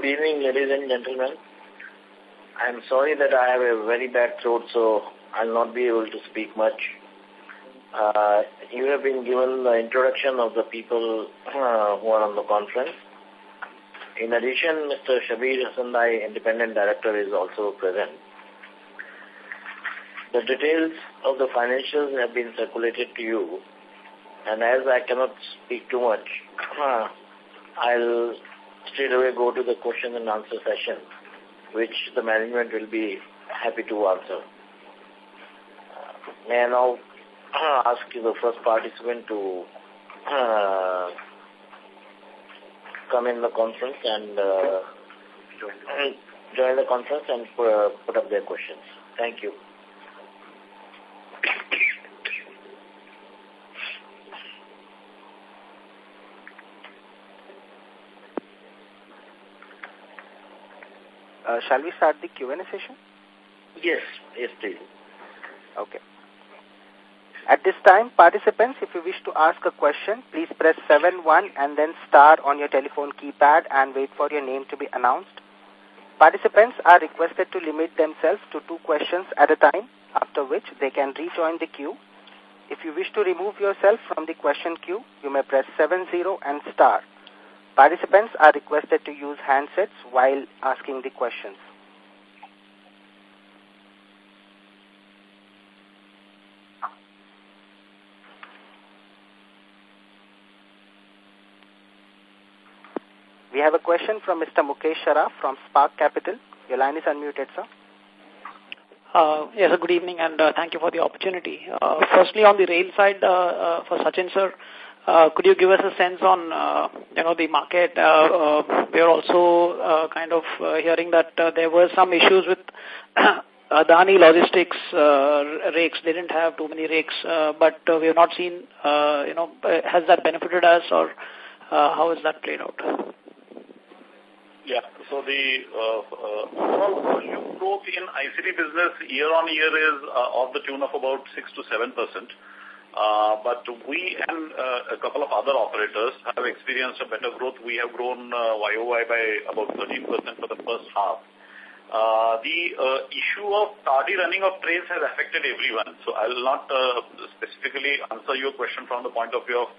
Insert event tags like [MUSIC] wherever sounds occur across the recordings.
good evening, ladies and gentlemen. I'm sorry that I have a very bad throat, so I'll not be able to speak much. Uh, you have been given the introduction of the people uh, who are on the conference. In addition, Mr. Shabbir Hassanbhai, Independent Director, is also present. The details of the financials have been circulated to you, and as I cannot speak too much, uh, I'll straight away go to the question and answer session, which the management will be happy to answer. may I now [CLEARS THROAT] ask the first participant to uh, [CLEARS THROAT] come in the conference and uh, join the conference and put up their questions. Thank you. Uh, shall we start the Q&A session? Yes, yes, please. Okay. At this time, participants, if you wish to ask a question, please press 7-1 and then star on your telephone keypad and wait for your name to be announced. Participants are requested to limit themselves to two questions at a time, after which they can rejoin the queue. If you wish to remove yourself from the question queue, you may press 7-0 and star. Participants are requested to use handsets while asking the questions. We have a question from Mr. Mukesh Saraf from Spark Capital. Your line is unmuted, sir. Uh, yes, good evening and uh, thank you for the opportunity. Uh, firstly, on the rail side, uh, uh, for Sachin sir, could you give us a sense on, uh, you know, the market? Uh, uh, we are also uh, kind of uh, hearing that uh, there were some issues with [COUGHS] Adani Logistics uh, rakes. They didn't have too many rakes, uh, but uh, we have not seen, uh, you know, uh, has that benefited us or uh, how has that played out? Yeah. So the uh, uh, volume growth in ICD business year on year is uh, of the tune of about 6 to 7 percent. Uh, but we and uh, a couple of other operators have experienced a better growth. We have grown uh, YOY by about 13% for the first half. Uh, the uh, issue of tardy running of trains has affected everyone. So I will not uh, specifically answer your question from the point of view of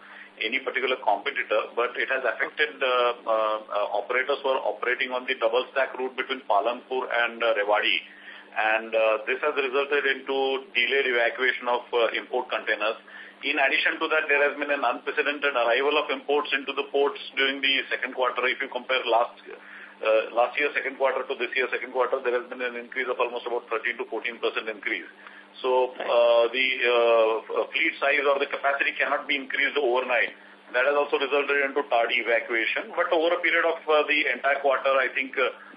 any particular competitor, but it has affected uh, uh, operators who are operating on the double stack route between Palanpur and uh, Rewari and uh, this has resulted into delayed evacuation of uh, import containers. In addition to that, there has been an unprecedented arrival of imports into the ports during the second quarter. If you compare last uh, last year second quarter to this year second quarter, there has been an increase of almost about 13 to 14 percent increase. So uh, the uh, fleet size or the capacity cannot be increased overnight. That has also resulted into tardy evacuation. But over a period of uh, the entire quarter, I think uh, uh,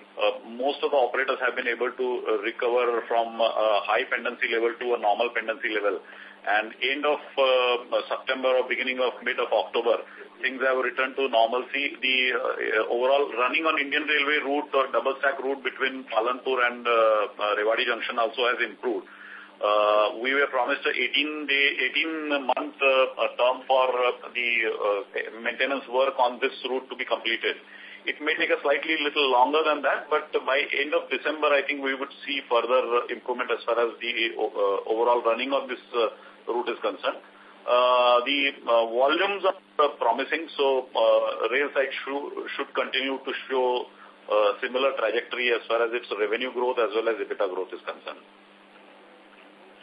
most of the operators have been able to uh, recover from a high pendency level to a normal pendency level. And end of uh, September or beginning of mid of October, things have returned to normalcy. The uh, overall running on Indian Railway route or double stack route between Palanpur and uh, uh, Rewari Junction also has improved. Uh, we were promised a 18 day, 18 month uh, term for uh, the uh, maintenance work on this route to be completed. It may take a slightly little longer than that, but by end of December, I think we would see further improvement as far as the uh, overall running of this uh, route is concerned. Uh, the volumes are promising, so rail side should, continue to show similar trajectory as far as its revenue growth as well as EBITDA growth is concerned.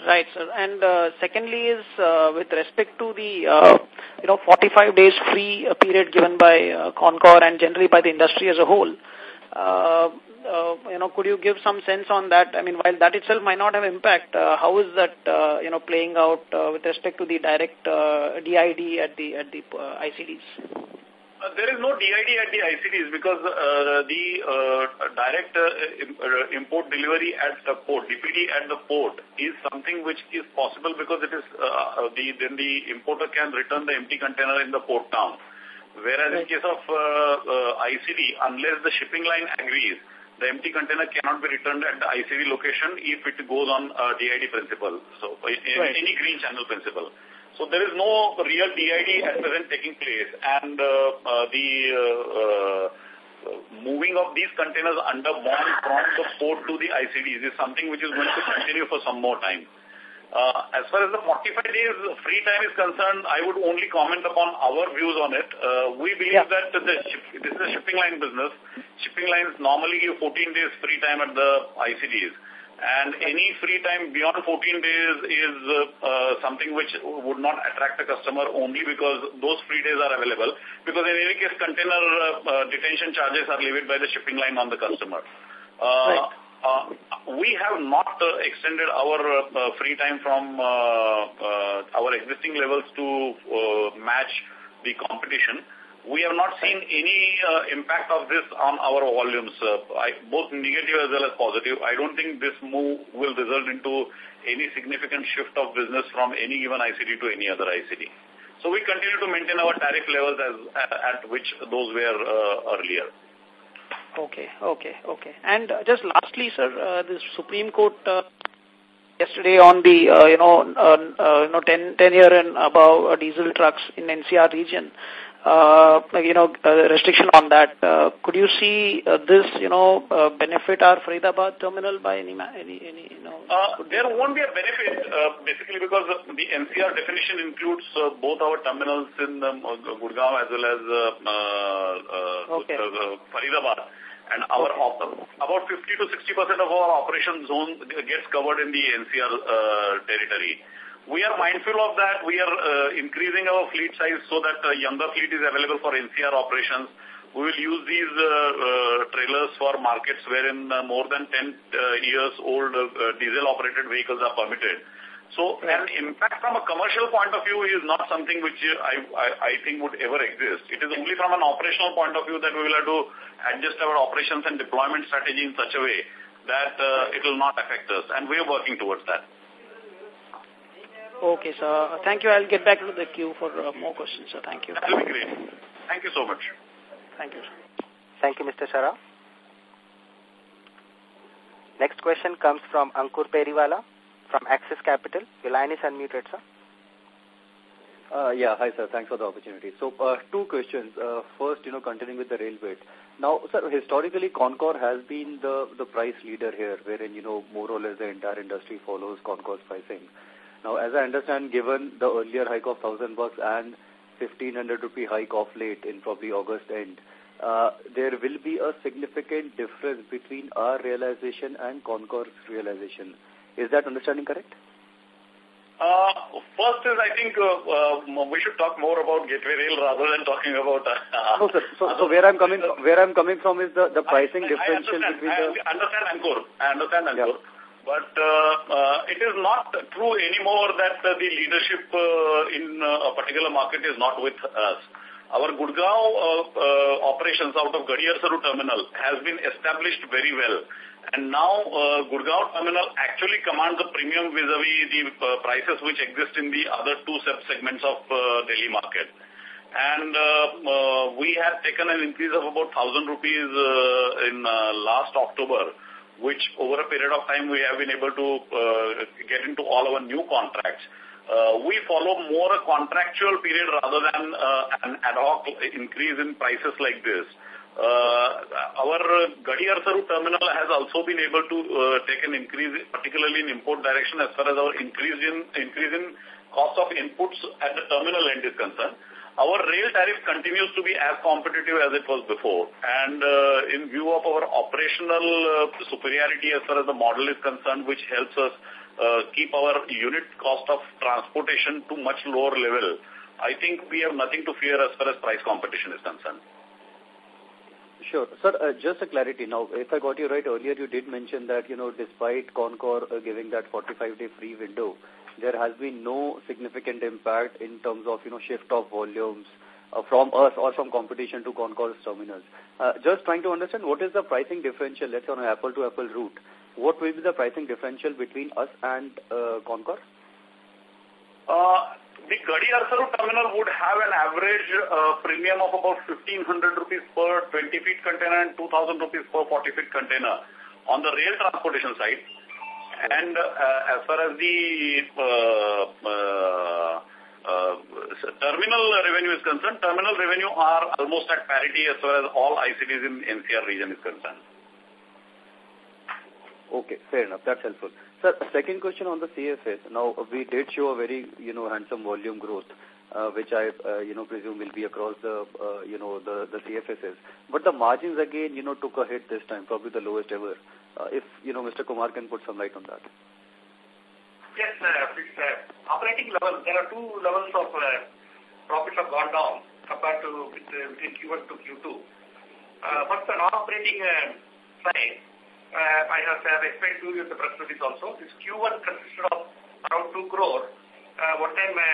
Right, sir. And uh, secondly is uh, with respect to the, uh, you know, 45 days free uh, period given by uh, Concor and generally by the industry as a whole. Uh, uh, you know, could you give some sense on that? I mean, while that itself might not have impact, uh, how is that, uh, you know, playing out uh, with respect to the direct uh, DID at the at the uh, ICDs? Uh, there is no DID at the ICDs because uh, the uh, direct uh, import delivery at the port, DPD at the port, is something which is possible because it is uh, the then the importer can return the empty container in the port town. Whereas right. in case of uh, uh, ICD, unless the shipping line agrees, the empty container cannot be returned at the ICD location if it goes on uh, DID principle. So, right. any green channel principle. So there is no real DID at present taking place, and uh, uh, the uh, moving of these containers under bond from the port to the ICDs is something which is going to continue for some more time. Uh, as far as the 45 days free time is concerned, I would only comment upon our views on it. Uh, we believe yeah. that the ship, this is a shipping line business. Shipping lines normally give 14 days free time at the ICDs. And any free time beyond 14 days is uh, something which would not attract the customer only because those free days are available. Because in any case, container uh, uh, detention charges are levied by the shipping line on the customer. Uh, right. Uh, we have not uh, extended our uh, free time from our existing levels to match the competition. We have not seen any impact of this on our volumes, both negative as well as positive. I don't think this move will result into any significant shift of business from any given ICD to any other ICD. So we continue to maintain our tariff levels as at which those were earlier. Okay, okay, okay. And uh, just lastly, sir, uh, the Supreme Court uh, yesterday on the, uh, you know, uh, uh, you know, 10, 10 year and above uh, diesel trucks in NCR region, uh, you know, uh, restriction on that. Uh, could you see uh, this, you know, uh, benefit our Faridabad terminal by any, any, any you know? Uh, there won't be a benefit, uh, basically because the NCR definition includes uh, both our terminals in um, Gurgaon as well as uh, uh, okay. uh, Faridabad. And our about 50 to 60 percent of our operation zone gets covered in the NCR uh, territory. We are mindful of that. We are uh, increasing our fleet size so that a younger fleet is available for NCR operations. We will use these uh, uh, trailers for markets wherein uh, more than 10 uh, years old uh, diesel-operated vehicles are permitted. So an impact from a commercial point of view is not something which I, I, I think would ever exist. It is only from an operational point of view that we will have to adjust our operations and deployment strategy in such a way that uh, it will not affect us. And we are working towards that. Okay, sir. Thank you. I'll get back to the queue for uh, more questions, sir. Thank you. That will be great. Thank you so much. Thank you. Sir. Thank you, Mr. Shara. Next question comes from Ankur Periwala from Axis Capital. Your line is unmuted, sir. Uh, yeah, hi, sir. Thanks for the opportunity. So, uh, two questions. Uh, first, you know, continuing with the rail bit. Now, sir, historically, Concor has been the, the price leader here, wherein, you know, more or less the entire industry follows Concor's pricing. Now, as I understand, given the earlier hike of 1,000 bucks and 1,500 rupee hike of late in probably August end, uh, there will be a significant difference between our realization and Concor's realization. Is that understanding correct? Uh, first is, I think uh, uh, we should talk more about Gateway Rail rather than talking about. Uh, no, sir. So, so where I'm coming from, where I'm coming from is the the pricing I, differential I between I the. I understand Ankur. I understand Ankur. Yeah. But uh, uh, it is not true anymore that the leadership uh, in uh, a particular market is not with us. Our Gurgaon operations out of Garhi Harsaru terminal has been established very well. And now uh, Gurgaon terminal actually commands a premium vis-a-vis -vis the uh, prices which exist in the other two sub-segments of uh, Delhi market. And uh, we have taken an increase of about 1,000 rupees in last October, which over a period of time we have been able to uh, get into all our new contracts. Uh, we follow more a contractual period rather than uh, an ad hoc increase in prices like this. Uh, our Garhi Harsaru terminal has also been able to uh, take an increase, particularly in import direction as far as our increase in, increase in cost of inputs at the terminal end is concerned. Our rail tariff continues to be as competitive as it was before. And uh, in view of our operational uh, superiority as far as the model is concerned, which helps us uh, keep our unit cost of transportation to much lower level, I think we have nothing to fear as far as price competition is concerned. Sure. Sir, just a clarity now. If I got you right earlier, you did mention that, you know, despite Concor giving that 45-day free window, there has been no significant impact in terms of, you know, shift of volumes uh, from us or from competition to Concor's terminals. Uh, just trying to understand what is the pricing differential, let's say on an apple-to-apple -apple route. What will be the pricing differential between us and uh, Concor? Uh, the Garhi Harsaru terminal would have an average uh, premium of about 1500 rupees per 20 feet container and 2000 rupees per 40 feet container on the rail transportation side. And uh, as far as the uh, uh, uh, terminal revenue is concerned, terminal revenue are almost at parity as far as all ICDs in NCR region is concerned. Okay, fair enough. That's helpful. Sir, second question on the CFS. Now, we did show a very, you know, handsome volume growth, uh, which I, uh, you know, presume will be across the, uh, you know, the, the CFSs. But the margins again, you know, took a hit this time, probably the lowest ever. Uh, if, you know, Mr. Kumar can put some light on that. Yes, uh, it's uh, operating level. There are two levels of uh, profits have gone down compared to between Q1 to Q2. Uh, first, the non-operating uh, side, uh, I have uh, explained to you the press release also. This Q1 consisted of around 2 crore uh, one-time uh,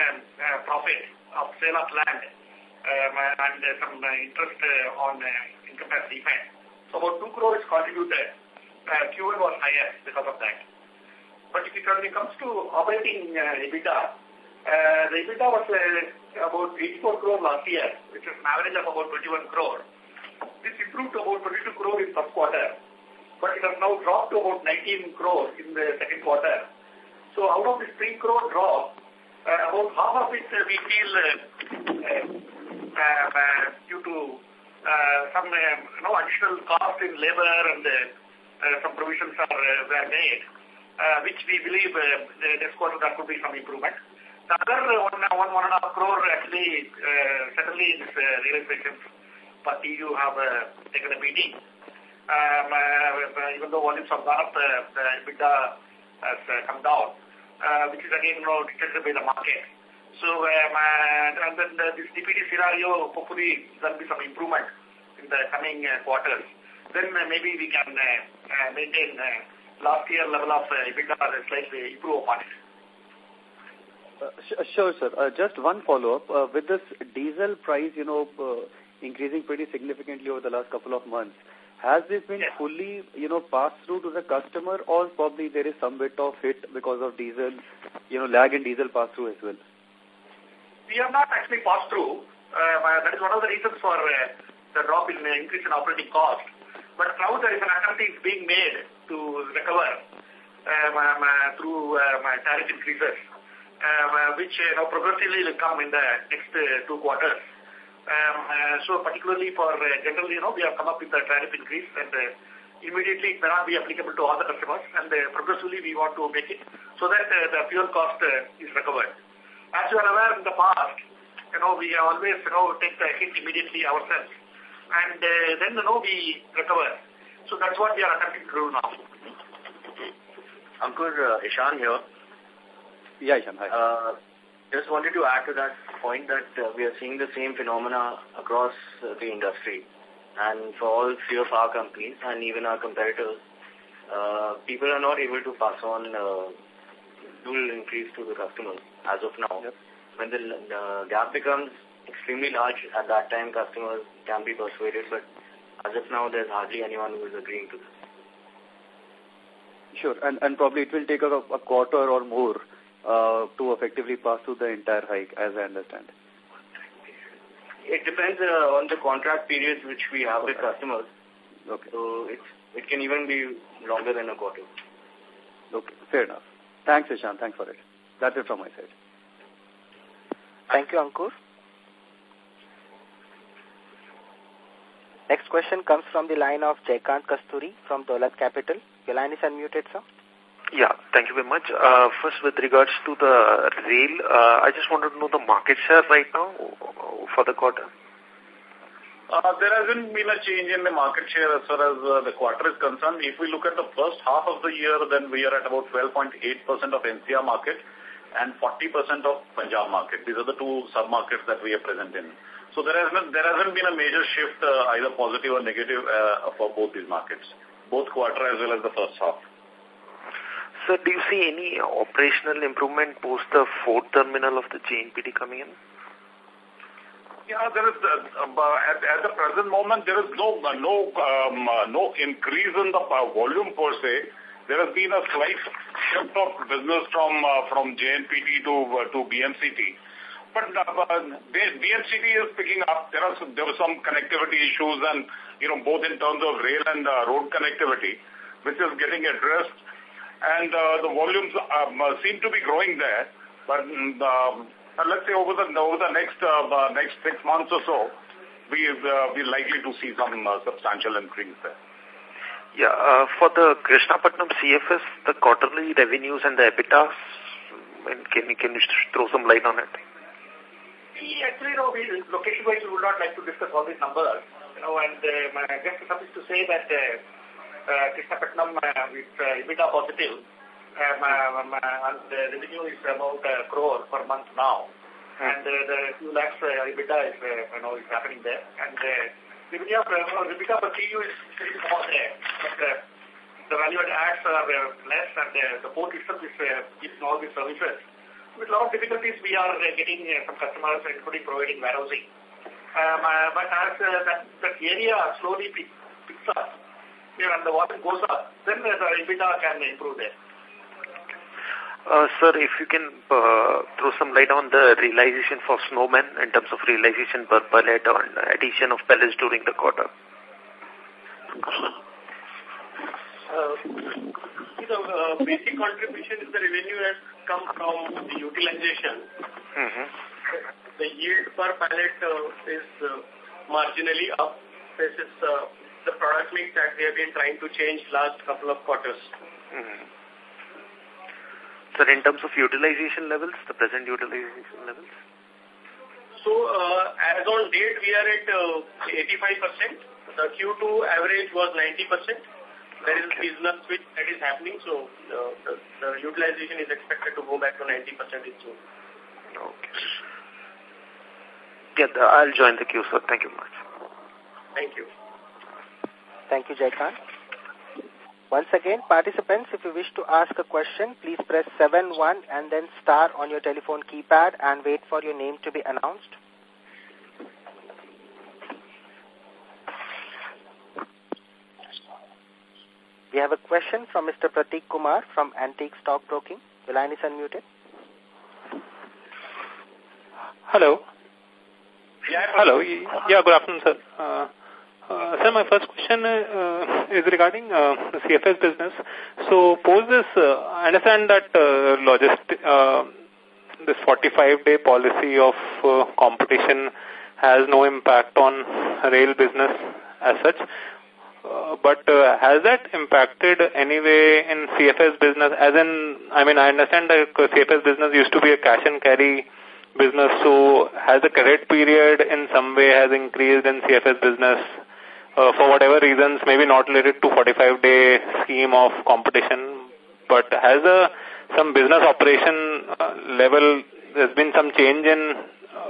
uh, profit of sale of land um, and uh, some uh, interest uh, on uh, income tax. So about 2 crore is contributed. Uh, Q1 was higher because of that. But if it comes to operating uh, EBITDA, uh, the EBITDA was uh, about 84 crore last year, which is an average of about 21 crore. This improved to about 22 crore in first quarter, but it has now dropped to about 19 crore in the second quarter. So out of this 3 crore drop, uh, about half of it uh, we feel uh, uh, uh, due to uh, some uh, you know, additional cost in labor and uh, uh, some provisions are uh, were made uh, which we believe uh, the next quarter there could be some improvement. The other uh, one, one, one and a half crore actually, uh, certainly this uh, realizations per TEU have uh, taken a beating. Um, uh, even though volumes have gone up, uh, the EBITDA has uh, come down, uh, which is again you know, dictated by the market. So, um, uh, and then the, this DPD scenario, hopefully there will be some improvement in the coming uh, quarters. Then uh, maybe we can uh, uh, maintain uh, last year level of uh, EBITDA slightly improve upon it. Uh, sure, sir. Uh, just one follow-up. Uh, with this diesel price, you know, uh, increasing pretty significantly over the last couple of months, has this been yes. fully, you know, passed through to the customer or probably there is some bit of hit because of diesel, you know, lag in diesel pass-through as well? We have not actually passed through. Uh, that is one of the reasons for uh, the drop in uh, increase in operating cost. But now there is an attempt is being made to recover um, uh, through um, tariff increases, um, uh, which uh, now progressively will come in the next uh, two quarters. Um, uh, so particularly for uh, generally, you know, we have come up with a tariff increase and uh, immediately it may not be applicable to all the customers and uh, progressively we want to make it so that uh, the fuel cost uh, is recovered. As you are aware in the past, you know, we always, you know, take the hit immediately ourselves and uh, then, you know, we recover. So that's what we are attempting to do now. Ankur, uh, Ishan here. Yeah, Ishan, hi. Uh, just wanted to add to that point that uh, we are seeing the same phenomena across uh, the industry. And for all three of our companies and even our competitors, uh, people are not able to pass on uh, fuel increase to the customers as of now. Yep. When the uh, gap becomes extremely large, at that time customers can be persuaded, but as of now there's hardly anyone who is agreeing to this. Sure, and, and probably it will take a, a quarter or more uh, to effectively pass through the entire hike, as I understand. It depends uh, on the contract periods which we have with customers. Okay. So it's, it can even be longer than a quarter. Okay, fair enough. Thanks, Ishan. Thanks for it. That's it from my side. Thank you, Ankur. Next question comes from the line of Jaykant Kasturi from Dolat Capital. Your line is unmuted, sir. Yeah, thank you very much. Uh, first, with regards to the rail, uh, I just wanted to know the market share right now for the quarter. Uh, there hasn't been a change in the market share as far as uh, the quarter is concerned. If we look at the first half of the year, then we are at about 12.8% of NCR market and 40% of Punjab market. These are the two sub-markets that we are present in. So there hasn't, there hasn't been a major shift, uh, either positive or negative, uh, for both these markets, both quarter as well as the first half. So do you see any operational improvement post the fourth terminal of the JNPT coming in? Yeah, there is, uh, uh, at, at the present moment, there is no, no, um, no increase in the volume per se. There has been a slight shift of business from, uh, from JNPT to, uh, to BMCT. But BMCT is picking up. There are some, there were some connectivity issues and, you know, both in terms of rail and uh, road connectivity, which is getting addressed. And uh, the volumes um, uh, seem to be growing there. But um, uh, let's say over the over the next uh, uh, next six months or so, we uh, we're likely to see some uh, substantial increase there. Yeah, uh, for the Krishnapatnam CFS, the quarterly revenues and the EBITDA, can can you throw some light on it? Actually, no, we, location-wise, we would not like to discuss all these numbers. You know, and uh, just suffice to say that uh, uh, Krishnapatnam uh, is uh, EBITDA positive, um, um, uh, and the revenue is about a crore per month now. Hmm. And uh, the few lakhs uh, EBITDA is, uh, you know, is happening there. And uh, revenue, uh, EBITDA per TEU is little more there. But uh, the value add adds are uh, less and uh, the port itself is uh, giving all these services with a lot of difficulties we are uh, getting uh, from customers, including providing warehousing. Um, uh, but as uh, that, that area slowly picks up, you know, and the water goes up, then uh, the EBITDA can improve there. Uh, sir, if you can uh, throw some light on the realization for Snowman in terms of realization per pallet or addition of pallets during the quarter. Uh, the uh, basic contribution is the revenue has come from the utilization. Mm -hmm. The yield per pallet uh, is uh, marginally up. This is uh, the product mix that we have been trying to change last couple of quarters. Mm -hmm. Sir, in terms of utilization levels, the present utilization levels? So, uh, as on date, we are at uh, 85%. The Q2 average was 90% there is a seasonal switch that is happening, so uh, the, the utilization is expected to go back to 90% in June. Okay. Yeah, the, I'll join the queue, sir. Thank you much. Thank you. Thank you, Jaikan. Once again, participants, if you wish to ask a question, please press 7-1 and then star on your telephone keypad and wait for your name to be announced. We have a question from Mr. Pratik Kumar from Antique Stock Broking. The line is unmuted. Hello. Yeah, Hello. Yeah, good afternoon, sir. Uh, uh, sir, my first question uh, is regarding uh, the CFS business. So, pose this, uh, I understand that uh, logistic, uh, this 45-day policy of uh, competition has no impact on rail business as such. Uh, but uh, has that impacted anyway in CFS business? As in, I mean, I understand that CFS business used to be a cash and carry business. So has the credit period in some way has increased in CFS business uh, for whatever reasons, maybe not related to 45-day scheme of competition, but has a, some business operation uh, level, there's been some change in,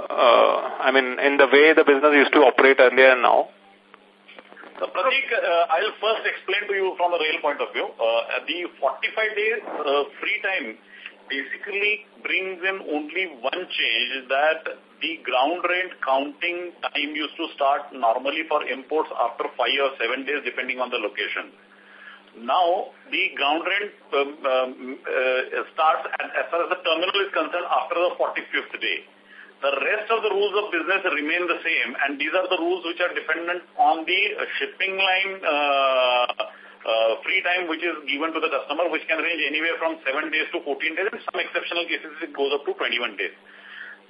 uh, I mean, in the way the business used to operate earlier and now? So, Pratik, uh, I'll first explain to you from the rail point of view. Uh, the 45 days uh, free time basically brings in only one change that the ground rent counting time used to start normally for imports after five or seven days depending on the location. Now, the ground rent um, um, uh, starts as far as the terminal is concerned after the 45th day. The rest of the rules of business remain the same, and these are the rules which are dependent on the shipping line uh, uh, free time which is given to the customer, which can range anywhere from 7 days to 14 days. In some exceptional cases, it goes up to 21 days.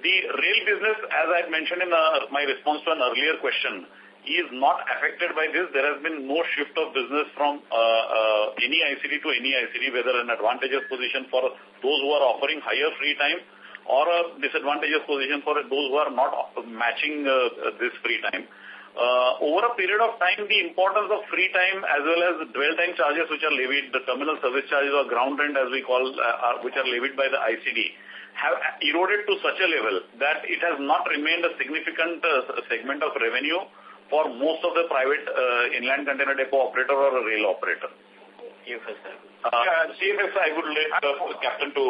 The rail business, as I mentioned in uh, my response to an earlier question, is not affected by this. There has been no shift of business from uh, uh, any ICD to any ICD, whether an advantageous position for those who are offering higher free time or a disadvantageous position for those who are not matching uh, this free time. Uh, over a period of time, the importance of free time as well as dwell time charges which are levied, the terminal service charges or ground rent as we call, uh, which are levied by the ICD, have eroded to such a level that it has not remained a significant uh, segment of revenue for most of the private uh, inland container depot operator or a rail operator. CFS. Uh, yeah, CFS, I would let the captain to...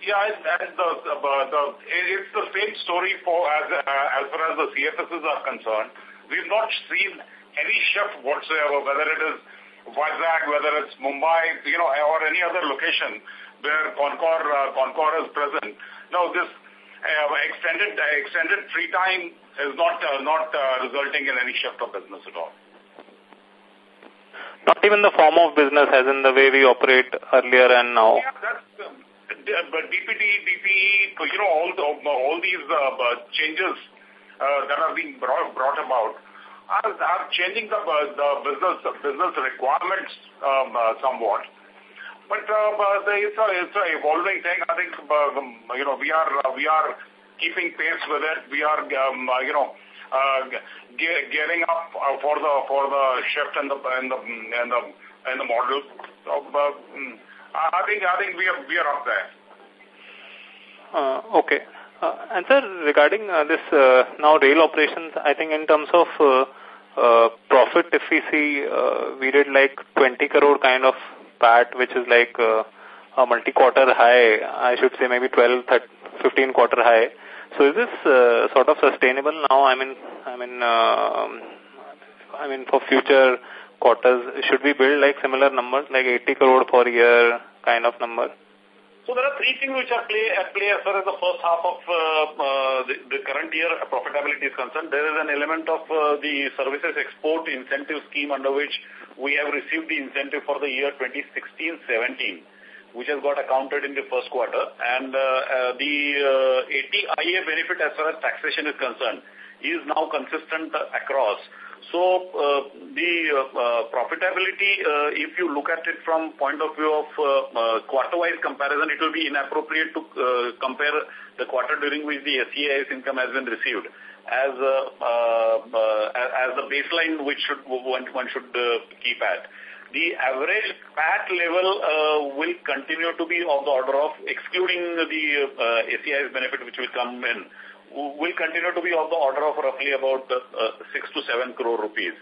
Yeah, the, uh, the, it's the same story for as, uh, as far as the CFSs are concerned. We've not seen any shift whatsoever, whether it is Vizag, whether it's Mumbai, you know, or any other location where Concor, uh, Concor is present. No, this uh, extended uh, extended free time is not uh, not uh, resulting in any shift of business at all. Not even the form of business as in the way we operate earlier and now. Yeah, that's, um, DPD, DPE, you know, all, the, all these uh, changes uh, that are being brought, brought about are, are changing the, the business business requirements um, uh, somewhat. But uh, it's a it's a evolving thing. I think uh, you know we are uh, we are keeping pace with it. We are um, uh, you know uh, gearing up uh, for the for the shift in the in the in the model. Uh, mm, I think I think we are we are up there. Uh, okay. Uh, and sir, regarding uh, this uh, now rail operations, I think in terms of uh, uh, profit, if we see, uh, we did like 20 crore kind of PAT, which is like uh, a multi-quarter high, I should say maybe 12, 13, 15 quarter high. So is this uh, sort of sustainable now? I mean, I mean, uh, I mean for future quarters, should we build like similar numbers, like 80 crore per year kind of number? So there are three things which are play, at play as far as the first half of uh, uh, the, the, current year profitability is concerned. There is an element of uh, the services export incentive scheme under which we have received the incentive for the year 2016-17, which has got accounted in the first quarter. And uh, uh, the uh, 80 IA benefit as far as taxation is concerned is now consistent across. So uh, the uh, profitability, uh, if you look at it from point of view of quarter-wise comparison, it will be inappropriate to compare the quarter during which the SEIS income has been received as as the baseline which should one, one should keep at. The average PAT level will continue to be of the order of, excluding the SEIS benefit which will come in, will continue to be of the order of roughly about uh, 6 to 7 crore rupees.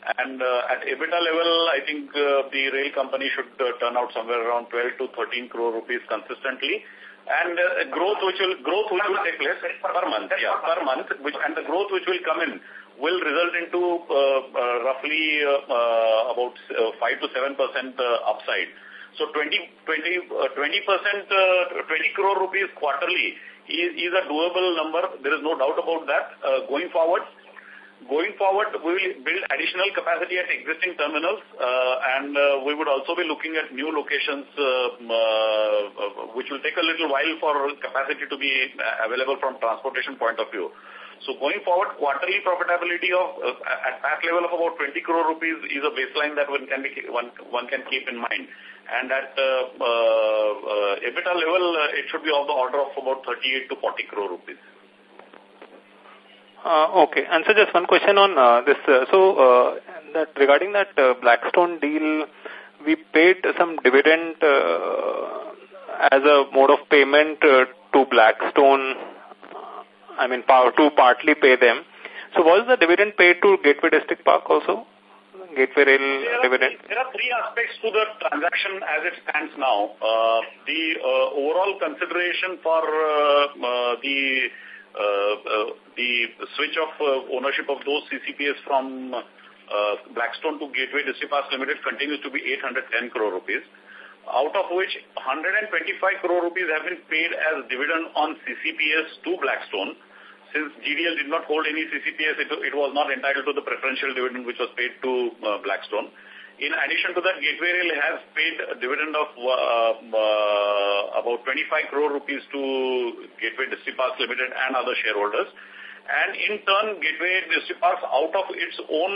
And uh, at EBITDA level, I think uh, the rail company should uh, turn out somewhere around 12 to 13 crore rupees consistently. And uh, growth which will growth which will take place per month, yeah, per month, which and the growth which will come in will result into uh, uh, roughly uh, about uh, 5 to 7 percent upside. So 20 20 uh, 20 percent uh, 20 crore rupees quarterly is, is a doable number. There is no doubt about that. Going forward, going forward, we will build additional capacity at existing terminals, uh, and uh, we would also be looking at new locations, uh, which will take a little while for capacity to be available from transportation point of view. So going forward, quarterly profitability of uh, at that level of about 20 crore rupees is a baseline that one can be, one one can keep in mind. And at uh, uh, EBITDA level, uh, it should be of the order of about 38 to 40 crore rupees. Uh, okay. And so just one question on uh, this. Uh, so uh, that regarding that Blackstone deal, we paid some dividend uh, as a mode of payment to Blackstone. I mean, power to partly pay them. So was the dividend paid to Gateway Distripark also? Gateway Rail there dividend? Are, there are three aspects to the transaction as it stands now. Uh, the uh, overall consideration for uh, uh, the uh, uh, the switch of uh, ownership of those CCPS from uh, Blackstone to Gateway Distriparks Limited continues to be 810 crore rupees, out of which 125 crore rupees have been paid as dividend on CCPS to Blackstone, since GDL did not hold any CCPS, it, it was not entitled to the preferential dividend which was paid to uh, Blackstone. In addition to that, Gateway Rail has paid a dividend of uh, uh, about 25 crore rupees to Gateway Distriparks Limited and other shareholders. And in turn, Gateway Distriparks, out of its own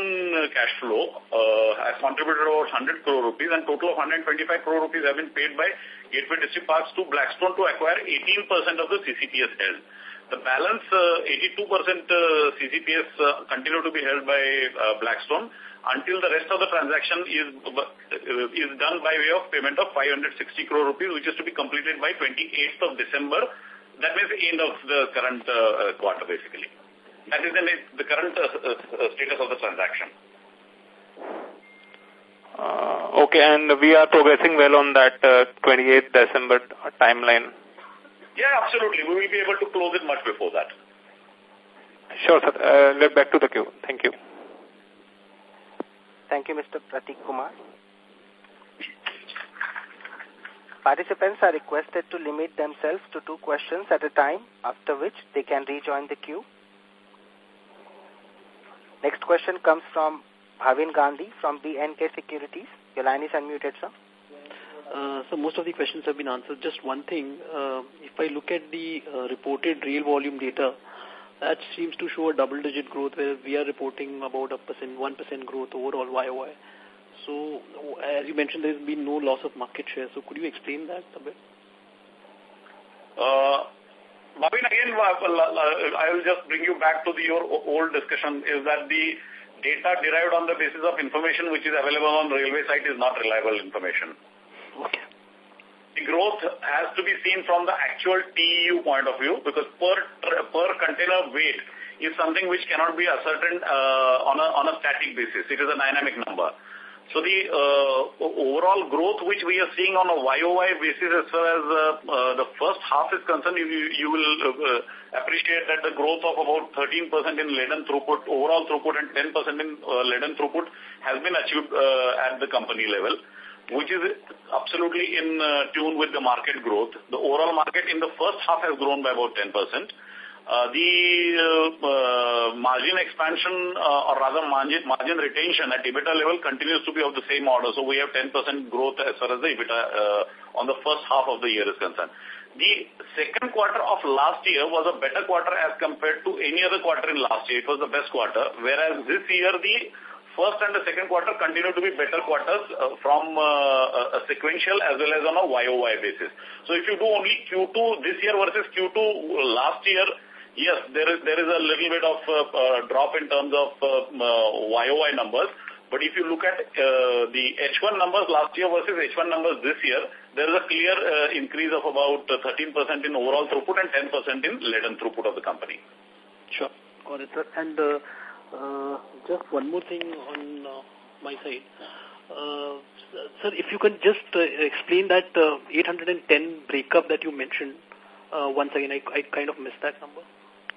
cash flow, uh, has contributed over 100 crore rupees, and total of 125 crore rupees have been paid by Gateway Distriparks to Blackstone to acquire 18% of the CCPS held. The balance, 82% uh, uh, CCPS uh, continue to be held by Blackstone until the rest of the transaction is is done by way of payment of 560 crore rupees, which is to be completed by 28th of December. That means the end of the current uh, quarter, basically. That is the, the current uh, uh, status of the transaction. okay, and we are progressing well on that 28th December timeline. Yeah, absolutely. We will be able to close it much before that. Sure, sir. Uh, let back to the queue. Thank you. Thank you, Mr. Pratik Kumar. Participants are requested to limit themselves to two questions at a time, after which they can rejoin the queue. Next question comes from Bhavin Gandhi from BNK Securities. Your line is unmuted, sir. Uh, so most of the questions have been answered. Just one thing, uh, if I look at the uh, reported rail volume data, that seems to show a double-digit growth where we are reporting about a percent, 1% growth overall YOY. So as you mentioned, there's been no loss of market share. So could you explain that a bit? Uh, Bhavin, again, I will just bring you back to the, your old discussion, is that the data derived on the basis of information which is available on railway site is not reliable information. Okay. The growth has to be seen from the actual TEU point of view because per, per container weight is something which cannot be ascertained uh, on, a, on a static basis. It is a dynamic number. So the uh, overall growth which we are seeing on a YOY basis as far as uh, uh, the first half is concerned, you, you will uh, appreciate that the growth of about 13% in laden throughput, overall throughput and 10% in uh, laden throughput has been achieved uh, at the company level which is absolutely in uh, tune with the market growth. The overall market in the first half has grown by about 10%. Uh, the uh, uh, margin expansion uh, or rather margin, margin retention at EBITDA level continues to be of the same order. So we have 10% growth as far as the EBITDA on the first half of the year is concerned. The second quarter of last year was a better quarter as compared to any other quarter in last year. It was the best quarter, whereas this year the first and the second quarter continue to be better quarters uh, from uh, a sequential as well as on a YOY basis. So if you do only Q2 this year versus Q2 last year, yes, there is there is a little bit of uh, uh, drop in terms of uh, YOY numbers. But if you look at uh, the H1 numbers last year versus H1 numbers this year, there is a clear uh, increase of about 13% in overall throughput and 10% in laden throughput of the company. Sure. Got it, sir. And uh, just one more thing on uh, my side. Uh, sir, if you can just uh, explain that uh, 810 breakup that you mentioned uh, once again, I, I kind of missed that number.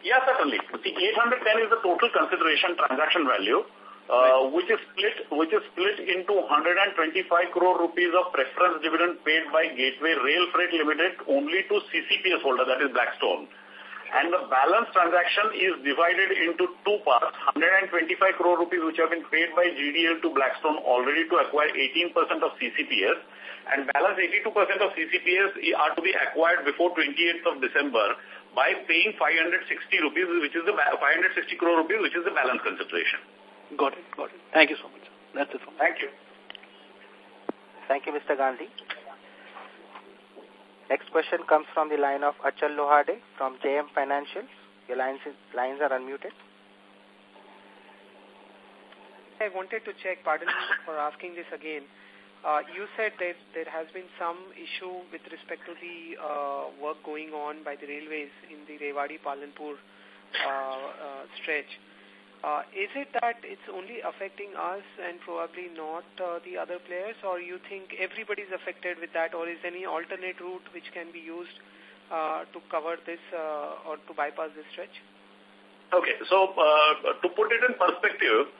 Yeah, certainly. The 810 is the total consideration transaction value, uh, right. which is split which is split into 125 crore rupees of preference dividend paid by Gateway Rail Freight Limited only to CCPS holder, that is Blackstone. And the balance transaction is divided into two parts, 125 crore rupees which have been paid by GDL to Blackstone already to acquire 18% of CCPS and balance 82% of CCPS are to be acquired before 28th of December by paying 560 rupees, which is the 560 crore rupees, which is the balance consideration. Got it, got it. Thank you so much. That's it from me. Thank you. Thank you, Mr. Gandhi. Next question comes from the line of Achal Lohade from JM Financial. Your lines, lines are unmuted. I wanted to check, pardon me for asking this again. Uh, you said that there has been some issue with respect to the uh, work going on by the railways in the Rewari-Palanpur uh, uh, stretch. Uh, is it that it's only affecting us and probably not uh, the other players or you think everybody is affected with that or is any alternate route which can be used uh, to cover this uh, or to bypass this stretch? Okay, so uh, to put it in perspective,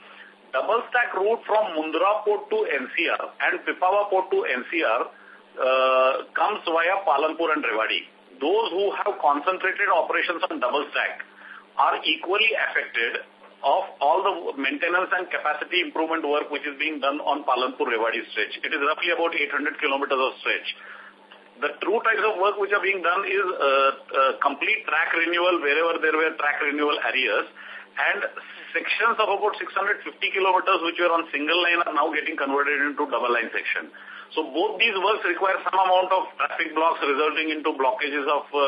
double stack route from Mundra port to NCR and Pipavav port to NCR uh, comes via Palanpur and Rewari. Those who have concentrated operations on double stack are equally affected of all the maintenance and capacity improvement work which is being done on Palanpur-Rewari stretch. It is roughly about 800 kilometers of stretch. The true types of work which are being done is uh, uh, complete track renewal wherever there were track renewal areas and sections of about 650 kilometers which were on single line are now getting converted into double line section. So both these works require some amount of traffic blocks resulting into blockages of uh,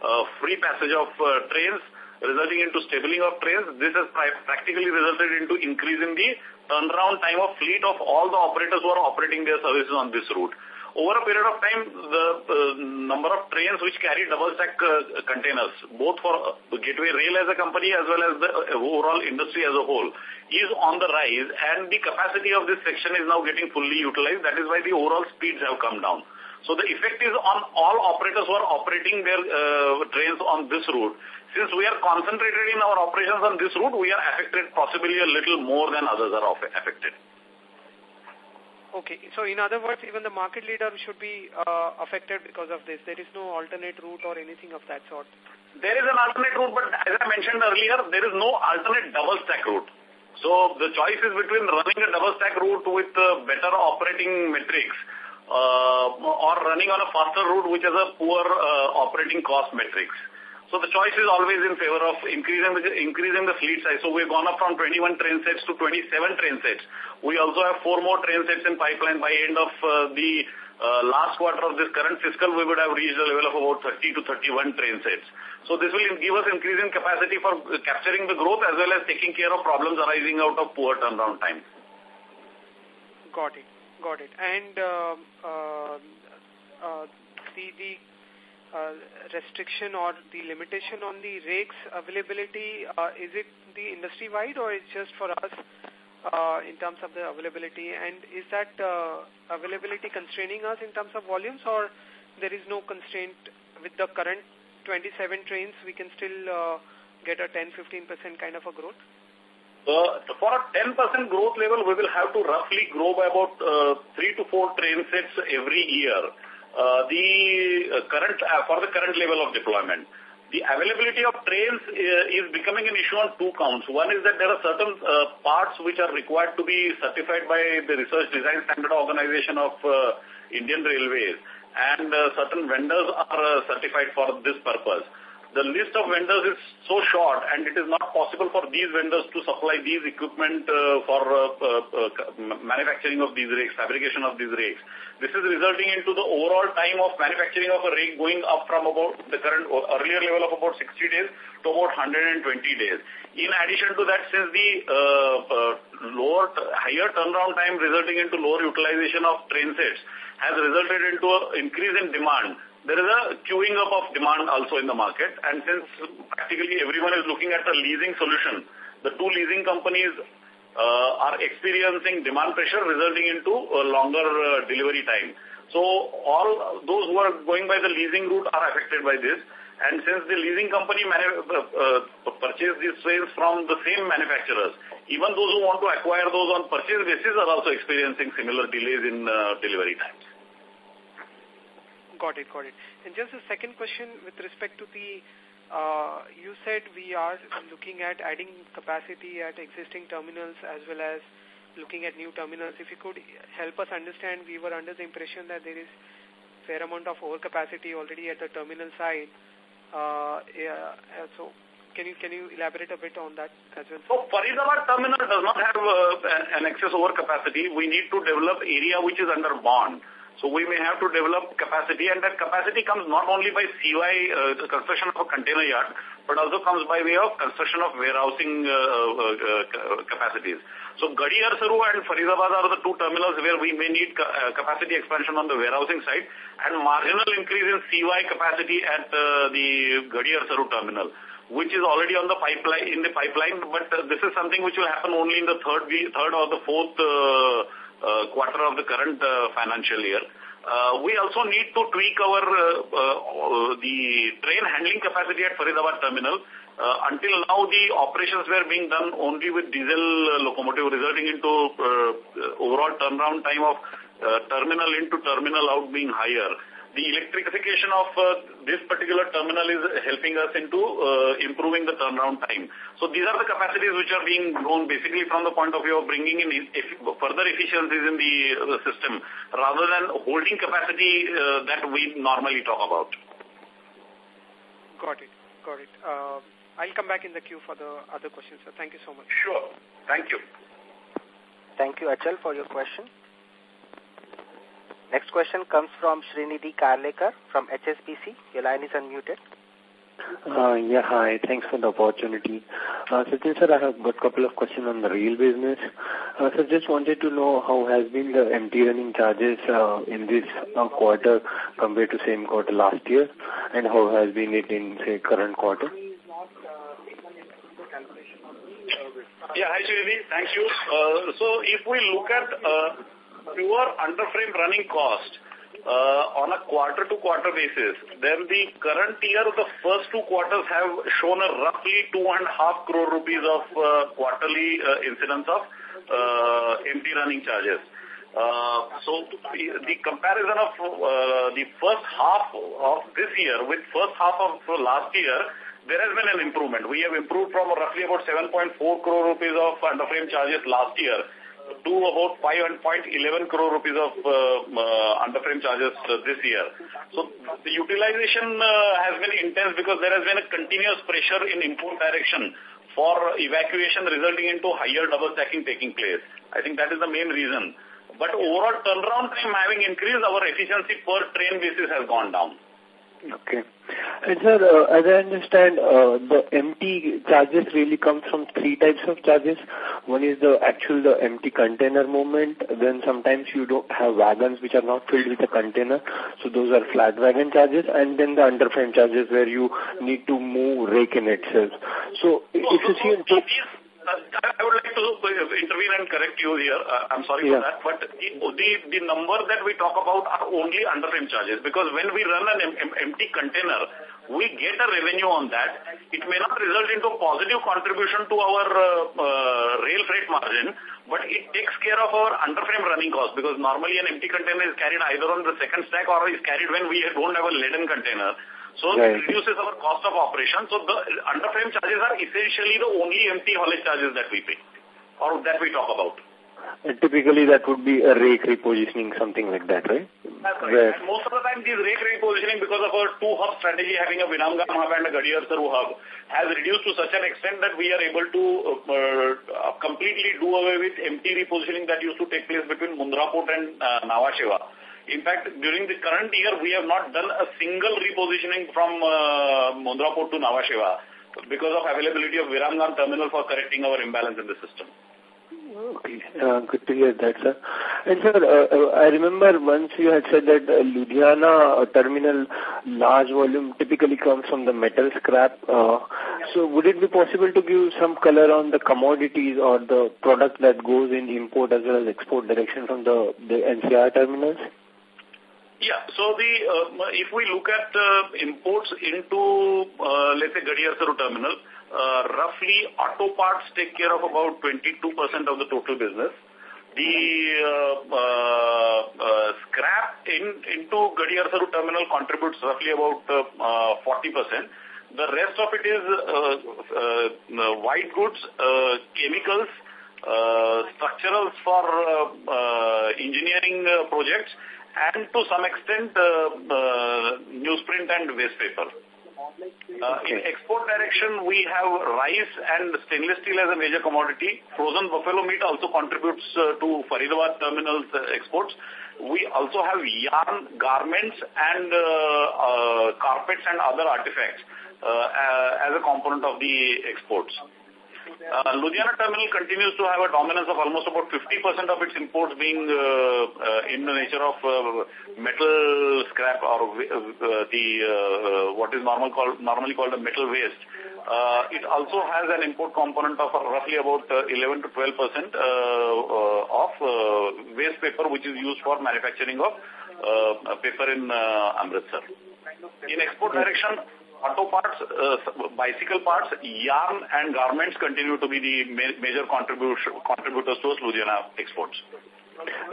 uh, free passage of uh, trains, resulting into stabling of trains. This has practically resulted into increasing the turnaround time of fleet of all the operators who are operating their services on this route. Over a period of time, the uh, number of trains which carry double-stack uh, containers, both for uh, Gateway Rail as a company as well as the uh, overall industry as a whole, is on the rise and the capacity of this section is now getting fully utilized. That is why the overall speeds have come down. So the effect is on all operators who are operating their uh, trains on this route. Since we are concentrated in our operations on this route, we are affected possibly a little more than others are affected. Okay. So in other words, even the market leader should be uh, affected because of this. There is no alternate route or anything of that sort. There is an alternate route, but as I mentioned earlier, there is no alternate double stack route. So the choice is between running a double stack route with uh, better operating metrics uh, or running on a faster route which has a poor uh, operating cost metrics. So the choice is always in favor of increasing the, increasing the fleet size. So we've gone up from 21 train sets to 27 train sets. We also have four more train sets in pipeline by end of uh, the uh, last quarter of this current fiscal, we would have reached a level of about 30 to 31 train sets. So this will give us increasing capacity for capturing the growth as well as taking care of problems arising out of poor turnaround time. Got it. Got it. And uh, uh, uh, the, the uh, restriction or the limitation on the rakes availability, uh, is it the industry-wide or it's just for us uh, in terms of the availability? And is that uh, availability constraining us in terms of volumes or there is no constraint with the current 27 trains, we can still uh, get a 10-15% kind of a growth? Uh, for a 10% growth level, we will have to roughly grow by about uh, 3 to 4 train sets every year. Uh, the uh, current uh, for the current level of deployment. The availability of trains is becoming an issue on two counts. One is that there are certain uh, parts which are required to be certified by the Research Design Standard Organization of uh, Indian Railways and uh, certain vendors are certified for this purpose the list of vendors is so short and it is not possible for these vendors to supply these equipment uh, for uh, uh, manufacturing of these rakes, fabrication of these rakes. This is resulting into the overall time of manufacturing of a rake going up from about the current earlier level of about 60 days to about 120 days. In addition to that, since the uh, uh, lower, higher turnaround time resulting into lower utilization of train sets has resulted into an increase in demand, there is a queuing up of demand also in the market. And since practically everyone is looking at a leasing solution, the two leasing companies uh, are experiencing demand pressure resulting into a longer uh, delivery time. So all those who are going by the leasing route are affected by this. And since the leasing company uh, uh, purchase these trains from the same manufacturers, even those who want to acquire those on purchase basis are also experiencing similar delays in uh, delivery times. Got it, got it. And just a second question with respect to the, uh, you said we are looking at adding capacity at existing terminals as well as looking at new terminals. If you could help us understand, we were under the impression that there is fair amount of overcapacity already at the terminal side. Uh, yeah, so can you can you elaborate a bit on that as well? So Faridabad terminal does not have uh, an excess overcapacity. We need to develop area which is under bond. So we may have to develop capacity and that capacity comes not only by CY, uh, the construction of a container yard, but also comes by way of construction of warehousing uh, uh, uh capacities. So Garhi Harsaru and Faridabad are the two terminals where we may need uh, capacity expansion on the warehousing side and marginal increase in CY capacity at uh, the Garhi Harsaru terminal which is already on the pipeline in the pipeline, but this is something which will happen only in the third third or the fourth quarter of the current uh, financial year. Uh, we also need to tweak our uh, uh, the train handling capacity at Faridabad terminal. Uh, until now, the operations were being done only with diesel locomotive, resulting into uh, overall turnaround time of uh, terminal into terminal out being higher the electrification of uh, this particular terminal is helping us into uh, improving the turnaround time. So these are the capacities which are being grown basically from the point of view of bringing in further efficiencies in the uh, system rather than holding capacity uh, that we normally talk about. Got it. Got it. Uh, I'll come back in the queue for the other questions. Sir. Thank you so much. Sure. Thank you. Thank you, Achal, for your question. Next question comes from Srinidhi Karlekar from HSBC. Your line is unmuted. Uh, yeah, hi. Thanks for the opportunity. Uh, Sachin sir, I have got a couple of questions on the rail business. Uh, so just wanted to know how has been the empty running charges uh, in this uh, quarter compared to same quarter last year and how has been it in, say, current quarter? Yeah, hi Srinidhi. Thank you. Uh, so if we look at uh, pure underframe running cost uh, on a quarter-to-quarter basis, then the current year, of the first two quarters have shown a roughly two and a half crore rupees of uh, quarterly uh, incidence of uh, empty running charges. Uh, so the comparison of uh, the first half of this year with first half of last year, there has been an improvement. We have improved from roughly about 7.4 crore rupees of underframe charges last year do about 5.11 crore rupees of uh, uh underframe charges uh, this year. So the utilization uh, has been intense because there has been a continuous pressure in import direction for evacuation resulting into higher double stacking taking place. I think that is the main reason. But overall turnaround time having increased, our efficiency per train basis has gone down. Okay. And sir, uh, as I understand, uh, the empty charges really come from three types of charges. One is the actual the empty container movement. Then sometimes you don't have wagons which are not filled with a container. So those are flat wagon charges. And then the underframe charges where you need to move rake in itself. So if you see I would like to intervene and correct you here. Uh, I'm sorry yeah. for that. But the, the, number that we talk about are only underframe charges because when we run an empty container, we get a revenue on that. It may not result into a positive contribution to our uh, uh, rail freight margin, but it takes care of our underframe running cost because normally an empty container is carried either on the second stack or is carried when we don't have a laden container. So right. it reduces our cost of operation. So the underframe charges are essentially the only empty haulage charges that we pay or that we talk about. And typically that would be a rake repositioning, something like that, right? That's right. Where... And most of the time these rake repositioning because of our two hub strategy having a Viramgam hub and a Garhi Harsaru hub has reduced to such an extent that we are able to uh, uh, completely do away with empty repositioning that used to take place between Mundra Port and uh, Nhava Sheva. In fact, during the current year, we have not done a single repositioning from uh, Mundra Port to Nhava Sheva because of availability of Viramgam terminal for correcting our imbalance in the system. Okay, uh, good to hear that, sir. And sir, uh, uh, I remember once you had said that uh, Ludhiana uh, terminal large volume typically comes from the metal scrap. Uh, so would it be possible to give some color on the commodities or the product that goes in import as well as export direction from the, the NCR terminals? Yeah. So the uh, if we look at uh, imports into, uh, let's say, Gadiar terminal, uh, roughly auto parts take care of about 22% of the total business. The uh, uh, uh, scrap in into Gadiar terminal contributes roughly about uh, 40%. Uh, the rest of it is uh, uh, white goods, uh, chemicals, uh, structurals for uh, uh, engineering uh, projects, and to some extent uh, uh, newsprint and waste paper. Uh, in export direction, we have rice and stainless steel as a major commodity. Frozen buffalo meat also contributes uh, to Faridabad terminal's exports. We also have yarn, garments, and uh, uh, carpets and other artifacts uh, as a component of the exports. Uh, Ludhiana terminal continues to have a dominance of almost about 50% of its imports being uh, uh, in the nature of uh, metal scrap or uh, the uh, what is normal called, normally called a metal waste. It also has an import component of roughly about uh, 11 to 12 percent of waste paper which is used for manufacturing of paper in Amritsar. In export direction, auto parts, uh, bicycle parts, yarn and garments continue to be the ma major contributors to Ludhiana exports.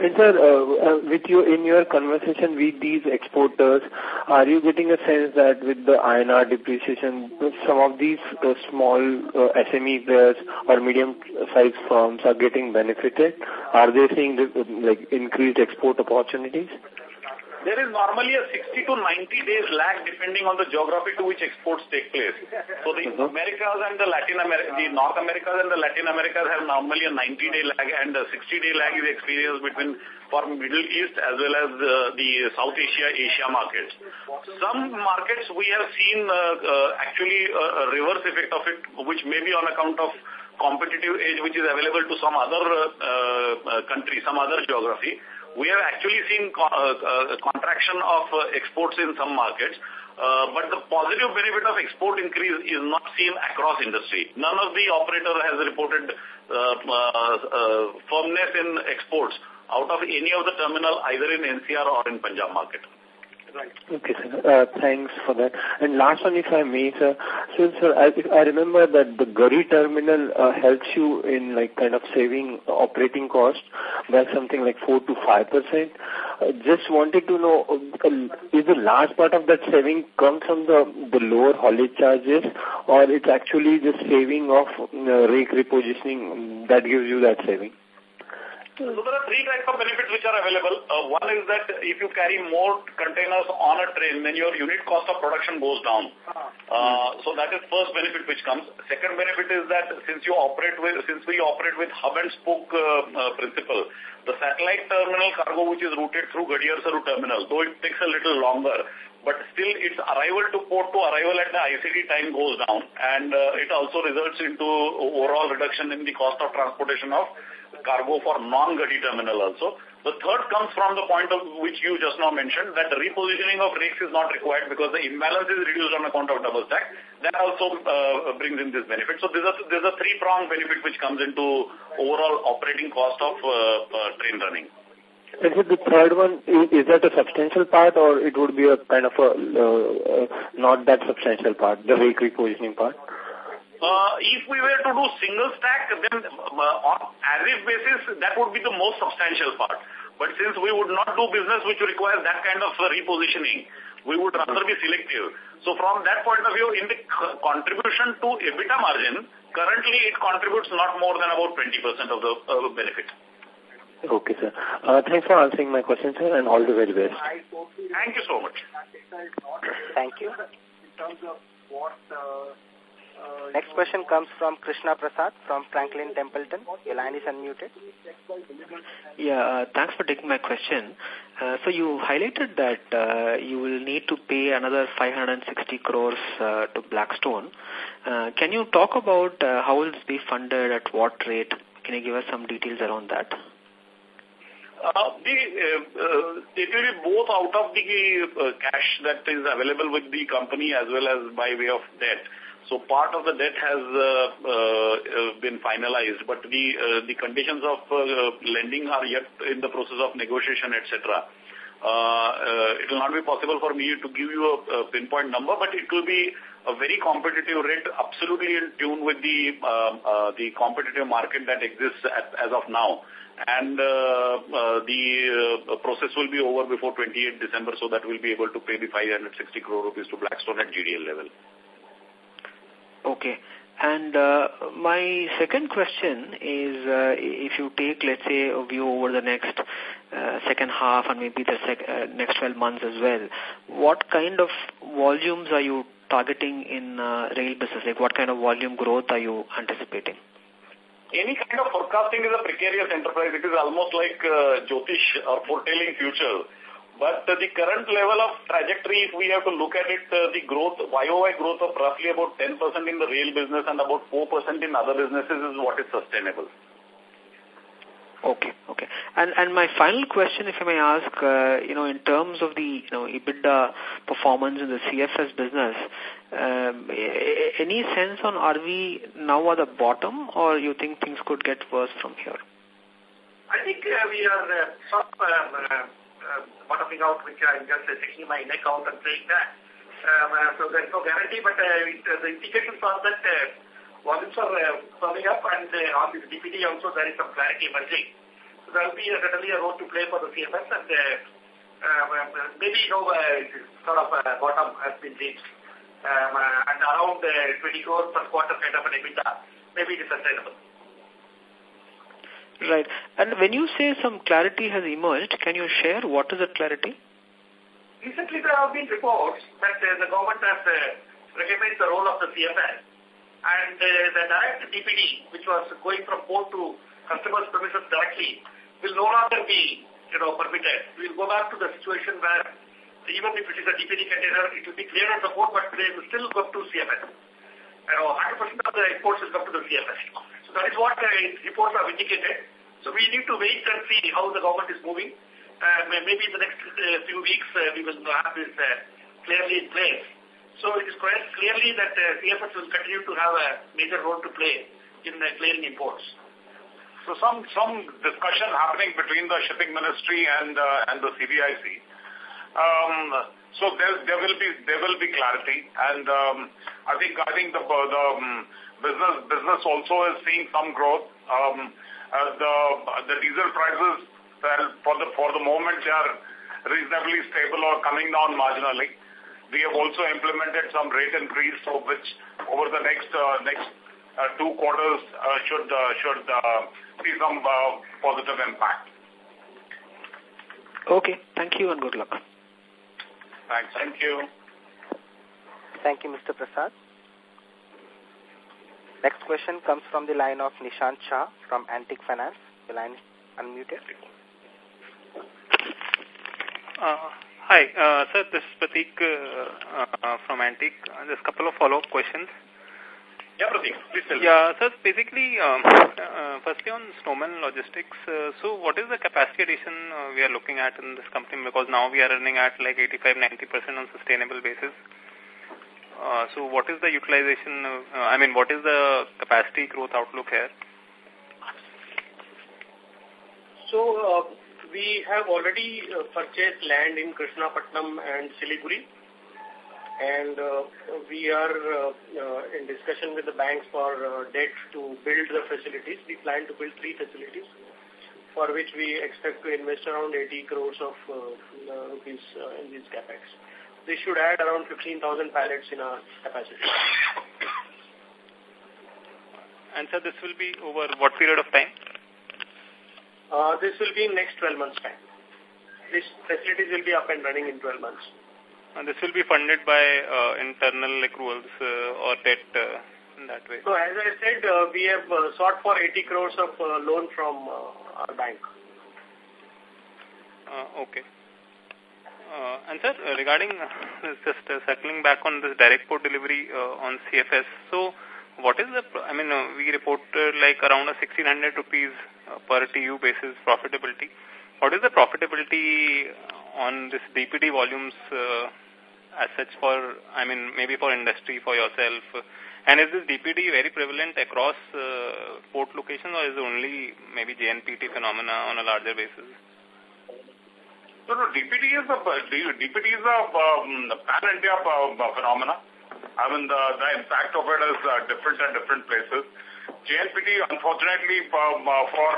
And sir, uh, uh, with you in your conversation with these exporters, are you getting a sense that with the INR depreciation, some of these uh, small uh, SME players or medium-sized firms are getting benefited? Are they seeing the, like increased export opportunities? There is normally a 60 to 90 days lag depending on the geography to which exports take place. So the mm-hmm. Americas and the Latin America, the North Americas and the Latin Americas have normally a 90-day lag and a 60-day lag is experienced between for Middle East as well as uh, the South Asia, Asia markets. Some markets we have seen uh, uh, actually a, a reverse effect of it, which may be on account of competitive edge which is available to some other uh, uh, country, some other geography we have actually seen uh, uh, contraction of uh, exports in some markets. But the positive benefit of export increase is not seen across industry. None of the operator has reported firmness in exports out of any of the terminal either in NCR or in Punjab market. Okay, sir. Uh, thanks for that. And last one, if I may, sir. So, sir, I, I remember that the Garhi terminal uh, helps you in like kind of saving operating cost by something like 4 to 5 percent. Uh, just wanted to know, uh, is a large part of that saving come from the, the lower haulage charges or it's actually the saving of uh, rake repositioning that gives you that saving? So there are three types of benefits which are available. Uh, one is that if you carry more containers on a train, then your unit cost of production goes down. Uh, so that is first benefit which comes. Second benefit is that since you operate with, since we operate with hub and spoke uh, uh, principle, the satellite terminal cargo which is routed through Garhi Harsaru terminal, though it takes a little longer, but still its arrival to port to arrival at the ICD time goes down and uh, it also results into overall reduction in the cost of transportation of cargo for non-Garhi terminal also. The third comes from the point of which you just now mentioned, that the repositioning of rakes is not required because the imbalance is reduced on account of double stack. That also uh, brings in this benefit. So there's a, a three-prong benefit which comes into overall operating cost of uh, uh, train running. And so the third one, is, is that a substantial part or it would be a kind of a uh, uh, not that substantial part, the rake repositioning part? Uh, if we were to do single stack, then uh, on as-if basis, that would be the most substantial part. But since we would not do business which requires that kind of uh, repositioning, we would rather be selective. So from that point of view, in the contribution to EBITDA margin, currently it contributes not more than about 20% of the uh, benefit. Okay, sir. Uh, thanks for answering my question, sir, and all the very best. Thank you so much. Thank you. In terms of what Next question comes from Krishna Prasad from Franklin Templeton. Your line is unmuted. Yeah, uh, thanks for taking my question. Uh, so you highlighted that uh, you will need to pay another 560 crores uh, to Blackstone. Uh, can you talk about uh, how will this be funded, at what rate? Can you give us some details around that? Uh, the, uh, uh, it will be both out of the uh, cash that is available with the company as well as by way of debt. So part of the debt has uh, uh, been finalized, but the uh, the conditions of uh, lending are yet in the process of negotiation, etc. Uh, uh, it will not be possible for me to give you a, a pinpoint number, but it will be a very competitive rate, absolutely in tune with the uh, uh, the competitive market that exists at, as of now. And uh, uh, the uh, process will be over before 28 December, so that we'll be able to pay the 560 crore rupees to Blackstone at GDL level. Okay. And uh, my second question is, uh, if you take, let's say, a view over the next uh, second half and maybe the uh, next 12 months as well, what kind of volumes are you targeting in uh, rail business? Like, what kind of volume growth are you anticipating? Any kind of forecasting is a precarious enterprise. It is almost like uh, Jyotish or foretelling future. But the current level of trajectory, if we have to look at it, uh, the growth, YOY growth of roughly about 10% in the rail business and about 4% in other businesses is what is sustainable. Okay, okay. And and my final question, if I may ask, uh, you know, in terms of the you know EBITDA performance in the CFS business, um, any sense on are we now at the bottom, or you think things could get worse from here? I think uh, we are uh, of um, uh, uh, bottoming out, which I'm just sticking my neck out and saying that. Um, uh, so there's no guarantee, but uh, it, uh, the indications are that volumes are firming up and on the DPD also there is some clarity emerging. So there will be certainly a role to play for the CFS and um, maybe you know, sort of bottom has been reached. Um, and around uh, 20 crores per quarter kind of an EBITDA, maybe it is sustainable. Right. And when you say some clarity has emerged, can you share what is that clarity? Recently there have been reports that uh, the government has uh, recognized the role of the CFS and uh, the direct DPD, which was going from port to customers' premises directly, will no longer be you know, permitted. We will go back to the situation where even if it is a DPD container, it will be clear on the port, but they will still go to CFS. You know, 100% of the imports will come to the CFS. So that is what uh, reports have indicated. So we need to wait and see how the government is moving. Uh, maybe in the next uh, few weeks uh, we will have this uh, clearly in place. So it is quite clearly that uh, CFS will continue to have a major role to play in uh, clearing imports. So some some discussion happening between the shipping ministry and and the CBIC. Um, so there there will be there will be clarity, and um, I think I think the the um, business business also is seeing some growth. Um, uh, the the diesel prices for the for the moment they are reasonably stable or coming down marginally. We have also implemented some rate increase, so which over the next uh, next uh, two quarters uh, should uh, should uh, see some uh, positive impact. Okay. Thank you and good luck. Thanks. Thank you. Thank you, Mr. Prasad. Next question comes from the line of Nishant Shah from Antique Finance. The line is unmuted. Uh, hi, uh, sir. This is Pratik uh, uh, from Antique. Uh, just a couple of follow-up questions. Yeah, Pratik, please tell Yeah, sir, basically, um, uh, firstly on Snowman Logistics, uh, so what is the capacity addition uh, we are looking at in this company? Because now we are running at like 85-90% on sustainable basis. Uh, so what is the utilization, uh, I mean, what is the capacity growth outlook here? So, uh, we have already uh, purchased land in Krishnapatnam and Siliguri and uh, we are uh, uh, in discussion with the banks for uh, debt to build the facilities. We plan to build three facilities for which we expect to invest around 80 crores of uh, rupees uh, in these capex. This should add around 15,000 pallets in our capacity. And so this will be over what period of time? Uh, this will be in next 12 months time. These facilities will be up and running in 12 months. And this will be funded by uh, internal accruals uh, or debt uh, in that way. So as I said, uh, we have uh, sought for 80 crores of uh, loan from uh, our bank. Uh, okay. Uh, and sir, uh, regarding uh, just uh, circling back on this direct port delivery uh, on CFS, so what is the, I mean, uh, we reported like around a 1600 rupees uh, per TEU basis profitability. What is the profitability on this DPD volumes uh, as such for, I mean, maybe for industry, for yourself? And is this DPD very prevalent across uh, port locations or is it only maybe JNPT phenomena on a larger basis? No, no, DPD is a, DPD is a um, pan-India uh, phenomena. I mean, the, the impact of it is uh, different at different places. JNPT, unfortunately, um, uh, for,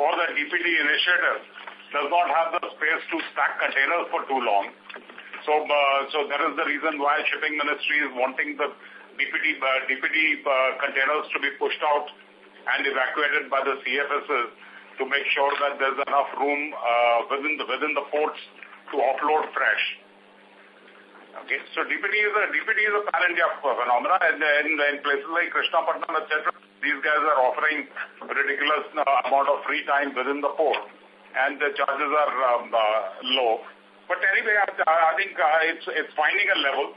for the DPD initiative, does not have the space to stack containers for too long. So, uh, so that is the reason why shipping ministry is wanting the DPD, uh, DPD uh, containers to be pushed out and evacuated by the CFSs to make sure that there's enough room uh, within the within the ports to offload fresh. Okay, so DPD is a DPD is a pan-India phenomena, and in, in places like Krishnapatnam, etc., these guys are offering ridiculous uh, amount of free time within the port, and the charges are um, uh, low. But anyway, I, I think uh, it's it's finding a level.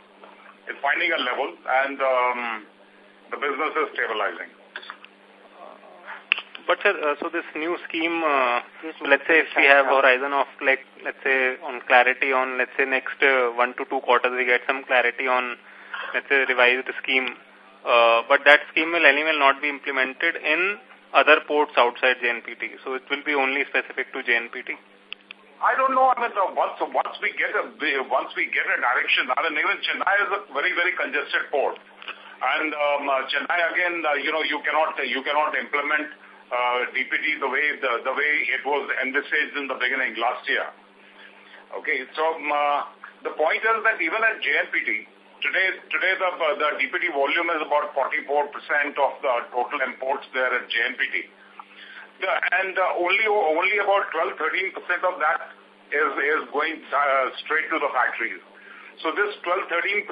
It's finding a level, and um, the business is stabilizing. But sir, uh, so this new scheme, uh, let's say if we have horizon of like, let's say on clarity on, let's say next uh, one to two quarters, we get some clarity on, let's say revised scheme. Uh, but that scheme will anyway not be implemented in other ports outside JNPT. So it will be only specific to JNPT. I don't know. I mean, once once we get a once we get a direction, I mean, even Chennai is a very very congested port, and um, uh, Chennai again, uh, you know, you cannot you cannot implement uh, DPD the way the, the way it was envisaged in the beginning last year. Okay, so um, uh, the point is that even at JNPT, today today the, the DPD volume is about 44% of the total imports there at JNPT. The, and uh, only only about 12-13% of that is, is going uh, straight to the factories. So this 12-13%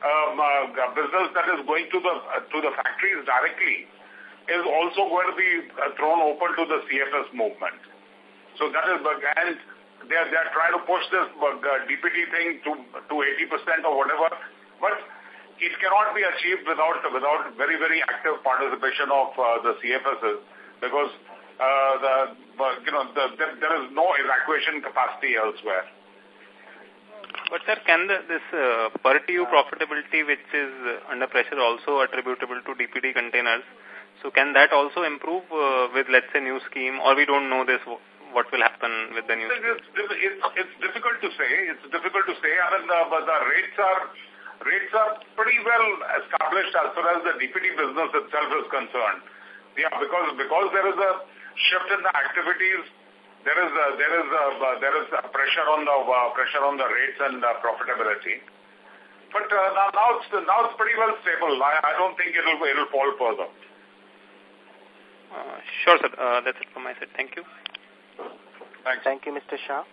um, uh, business that is going to the, to the factories directly is also going to be uh, thrown open to the CFS movement. So that is, the and they are, they are trying to push this uh, DPD thing to, to 80% or whatever, but it cannot be achieved without, without very, very active participation of uh, the CFSs because uh, the, you know, the, the, there is no evacuation capacity elsewhere. But sir, can the, this uh, per TEU profitability which is under pressure also attributable to DPD containers, so can that also improve uh, with, let's say, new scheme, or we don't know this, what will happen with the new? It's, it's, it's difficult to say. It's difficult to say. I mean, the, but the rates are rates are pretty well established as far as the DPD business itself is concerned. Yeah, because because there is a shift in the activities, there is a, there is a, there is a pressure on the uh, pressure on the rates and uh, profitability. But uh, now, now, it's, now it's pretty well stable. I, I don't think it'll, it'll fall further. Uh, sure, sir. Uh, that's it from my side. Thank you. Thanks. Thank you, Mr. Shah.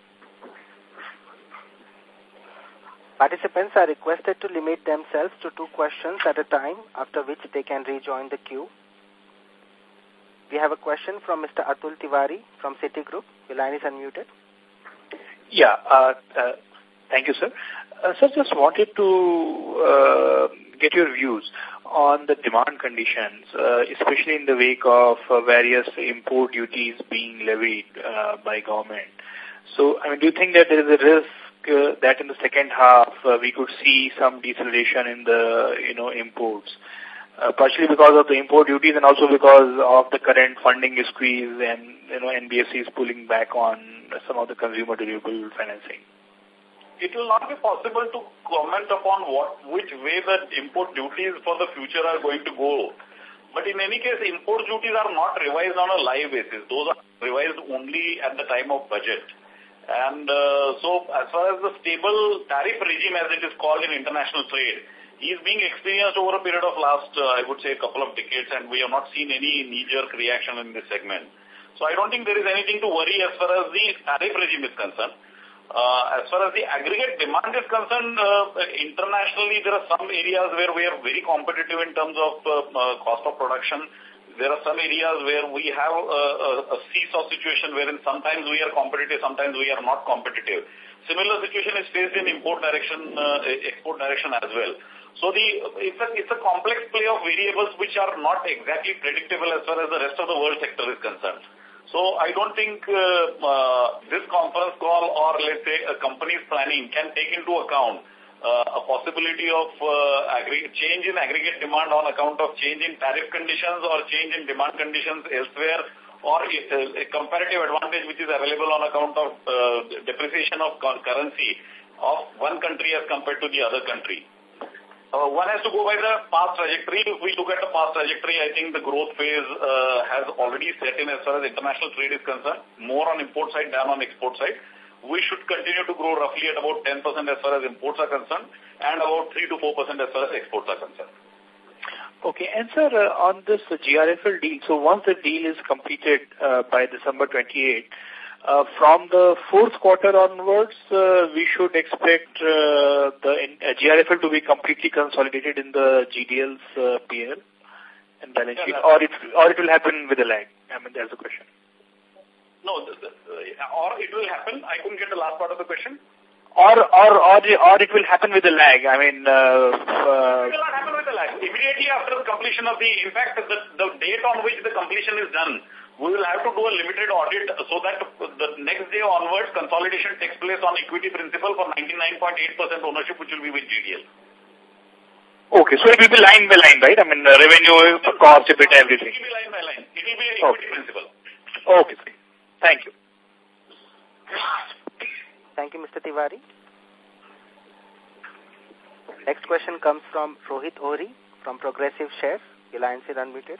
Participants are requested to limit themselves to two questions at a time, after which they can rejoin the queue. We have a question from Mr. Atul Tiwari from Citigroup. Your line is unmuted. Yeah, uh, uh, thank you, sir. Uh, sir, just wanted to uh, get your views on the demand conditions, uh, especially in the wake of uh, various import duties being levied uh, by government. So, I mean, do you think that there is a risk uh, that in the second half uh, we could see some deceleration in the, you know, imports? Uh, partially because of the import duties and also because of the current funding squeeze and, you know, NBFC is pulling back on some of the consumer durable financing. It will not be possible to comment upon what, which way the import duties for the future are going to go. But in any case, import duties are not revised on a live basis. Those are revised only at the time of budget. And uh, so as far as the stable tariff regime, as it is called in international trade, is being experienced over a period of last, uh, I would say, a couple of decades, and we have not seen any knee-jerk reaction in this segment. So I don't think there is anything to worry as far as the tariff regime is concerned. Uh, as far as the aggregate demand is concerned, uh, internationally there are some areas where we are very competitive in terms of uh, uh, cost of production. There are some areas where we have a, a, a seesaw situation wherein sometimes we are competitive, sometimes we are not competitive. Similar situation is faced in import direction, uh, export direction as well. So the it's a, it's a complex play of variables which are not exactly predictable as far as the rest of the world sector is concerned. So I don't think uh, uh, this conference call or let's say a company's planning can take into account uh, a possibility of uh, change in aggregate demand on account of change in tariff conditions or change in demand conditions elsewhere or a, a comparative advantage which is available on account of uh, depreciation of currency of one country as compared to the other country. Uh, one has to go by the past trajectory. If we look at the past trajectory, I think the growth phase uh, has already set in as far as international trade is concerned, more on import side than on export side. We should continue to grow roughly at about 10% as far as imports are concerned and about 3 to 4% as far as exports are concerned. Okay, and sir, uh, on this GRFL deal, so once the deal is completed uh, by December 28, uh, from the fourth quarter onwards, uh, we should expect uh, the uh, GRFL to be completely consolidated in the GDL's uh, PL and balance sheet, or it or it will happen with a lag. I mean, that's the question. No, the, the, or it will happen. I couldn't get the last part of the question. Or or or or it will happen with a lag. I mean, uh, uh, it will not happen with a lag. Immediately after the completion of the, in fact, the the date on which the completion is done we will have to do a limited audit so that the next day onwards consolidation takes place on equity principle for 99.8% ownership which will be with GDL. Okay, so it will be line by line, right? I mean, uh, revenue, cost, bit, everything. It will be line by line. It will be equity okay. principle. Okay, thank you. Thank you, Mr. Tiwari. Next question comes from Rohit Ori from Progressive Shares. Your line is unmuted.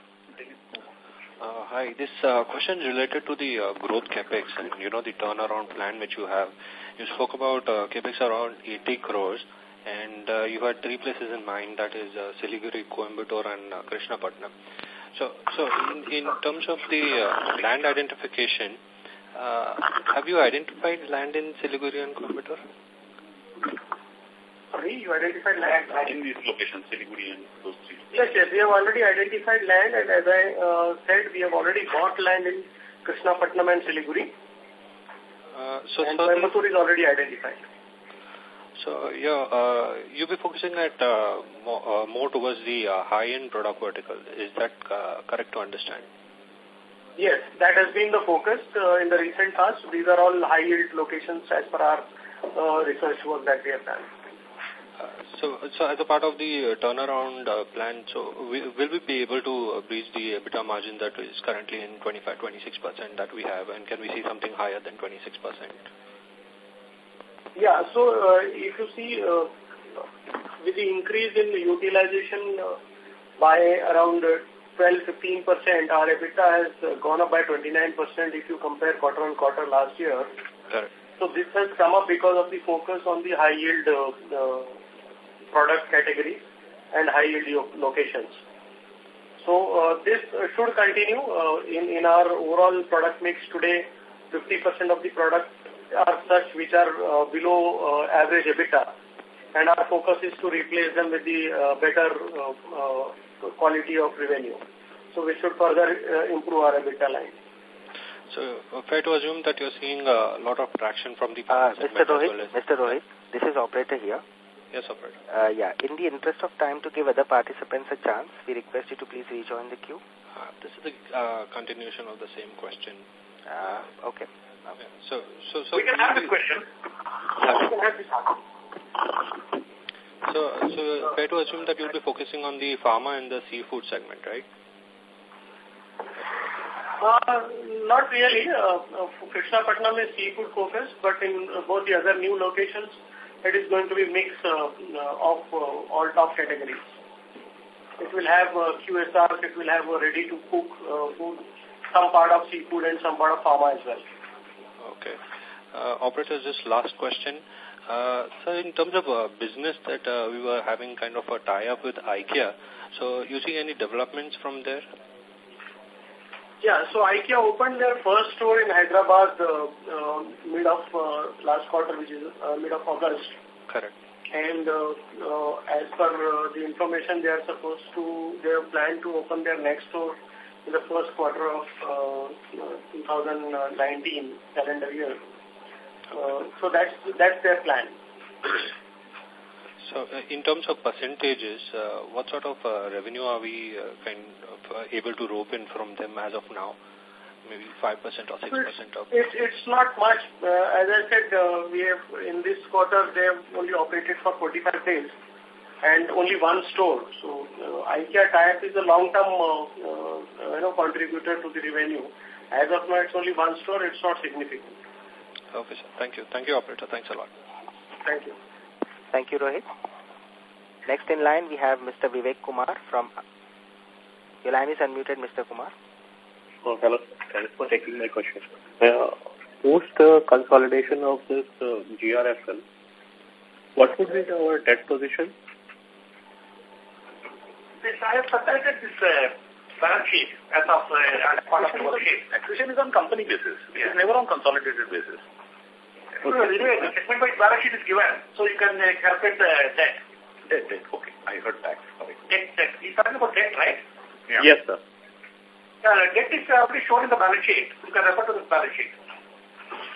Uh, hi, this uh, question is related to the uh, growth capex and you know the turnaround plan which you have. You spoke about uh, capex around 80 crores and uh, you had three places in mind that is uh, Siliguri, Coimbatore and uh, Krishnapatnam. So, so in, in terms of the uh, land identification, uh, have you identified land in Siliguri and Coimbatore? Sorry, you identified land? In these locations, Siliguri and those three. Yes, yes, we have already identified land and as I uh, said, we have already bought land in Krishnapatnam and Siliguri. Uh, so, and so is already identified. So, yeah, uh, you'll be focusing at uh, more, uh, more towards the uh, high-end product vertical. Is that uh, correct to understand? Yes, that has been the focus uh, in the recent past. These are all high-yield locations as per our uh, research work that we have done. Uh, so, so as a part of the uh, turnaround uh, plan, so we, will we be able to reach the EBITDA margin that is currently in 25-26% that we have, and can we see something higher than 26%? Yeah, so uh, if you see, uh, with the increase in the utilization uh, by around 12-15%, our EBITDA has gone up by 29% if you compare quarter on quarter last year. Correct. So this has come up because of the focus on the high yield product categories and high yield locations. So uh, this should continue uh, in, in our overall product mix today. 50% of the products are such which are uh, below uh, average EBITDA and our focus is to replace them with the uh, better uh, uh, quality of revenue. So we should further uh, improve our EBITDA line. So, uh, fair to assume that you're seeing a lot of traction from the uh, Mr. Rohit, well Mr. Rohit, this is operator here. Yes, operator. Uh, yeah, in the interest of time to give other participants a chance, we request you to please rejoin the queue. Uh, this is the uh, continuation of the same question. Uh, okay. okay. So, so, so we can have this question. We can have this. So, so fair to assume that you'll be focusing on the pharma and the seafood segment, right? Uh, not really. Uh, uh Krishnapatnam is seafood focused, but in both the other new locations, it is going to be mix uh, uh of uh, all top categories. It will have uh, QSRs, it will have uh, ready-to-cook uh, food, some part of seafood and some part of pharma as well. Okay. Uh, operator, just last question. Uh, so in terms of uh, business that uh, we were having kind of a tie-up with IKEA, so you see any developments from there? Yeah, so IKEA opened their first store in Hyderabad uh, uh, mid of uh, last quarter, which is uh, mid of August. Correct. And uh, uh, as per uh, the information, they are supposed to, they have planned to open their next store in the first quarter of uh, 2019 calendar year. Uh, so that's that's their plan. So uh, in terms of percentages, uh, what sort of uh, revenue are we uh, kind of uh, able to rope in from them as of now? Maybe 5% or 6% of... It's, it's not much. Uh, as I said, uh, we have in this quarter, they have only operated for 45 days and only one store. So uh, IKEA tie is a long-term uh, uh, you know, contributor to the revenue. As of now, it's only one store. It's not significant. Okay, sir. Thank you. Thank you, operator. Thanks a lot. Thank you. Thank you, Rohit. Next in line, we have Mr. Vivek Kumar from... Your line is unmuted, Mr. Kumar. Oh, hello. Thanks for taking my question. Uh, post uh, consolidation of this uh, GRFL, what would be our debt position? This, I have submitted this uh, balance sheet as of uh, as part of the worksheet. Acquisition is on company basis. It is never on consolidated basis. Okay. No, anyway, the segment by balance sheet is given, so you can uh, calculate the debt. Debt, debt. Okay, I heard tax. Sorry. Debt, debt. He's talking about debt, right? Yeah. Yes, sir. Uh, debt is already shown in the balance sheet. You can refer to the balance sheet.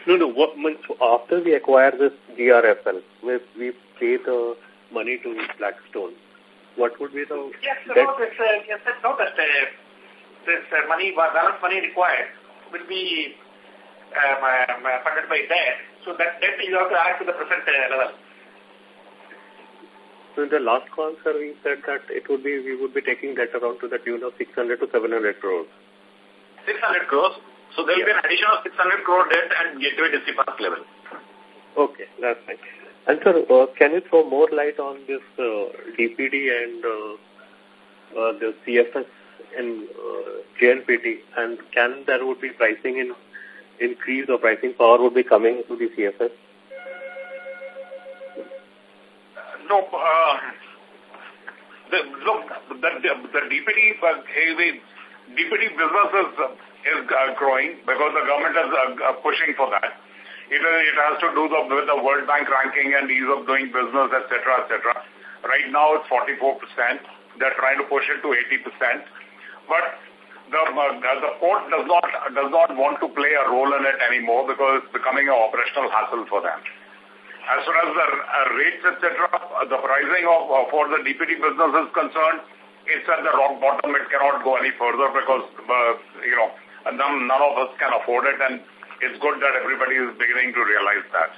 No, no. What, after we acquire this GRFL, we, we pay the money to Blackstone. What would be the yes, debt? No, this, uh, yes, no, that uh, this uh, money, balance money required will be um, uh, funded by debt. So that debt you have to add to the present uh, level. So in the last call, sir, we said that it would be we would be taking debt around to the tune of 600 to 700 crores. 600 crores. So there will yeah. be an addition of 600 crore debt at Gateway Distripark level. Okay, that's fine. And sir, uh, can you throw more light on this uh, DPD and uh, uh, the CFS and uh, JNPT, and can there would be pricing in increase or pricing power would be coming to the CFS? No, uh, the, look, the, the, the DPD, uh, DPD business is, is uh, growing because the government is uh, pushing for that. It, it has to do the, with the World Bank ranking and ease of doing business, etc., etc. Right now it's 44%. They're trying to push it to 80%. But the, uh, the port does not, does not want to play a role in it anymore because it's becoming an operational hassle for them. As far as the uh, rates, etc., the pricing of uh, for the DPD business is concerned, it's at the rock bottom. It cannot go any further because, uh, you know, none, none of us can afford it, and it's good that everybody is beginning to realize that.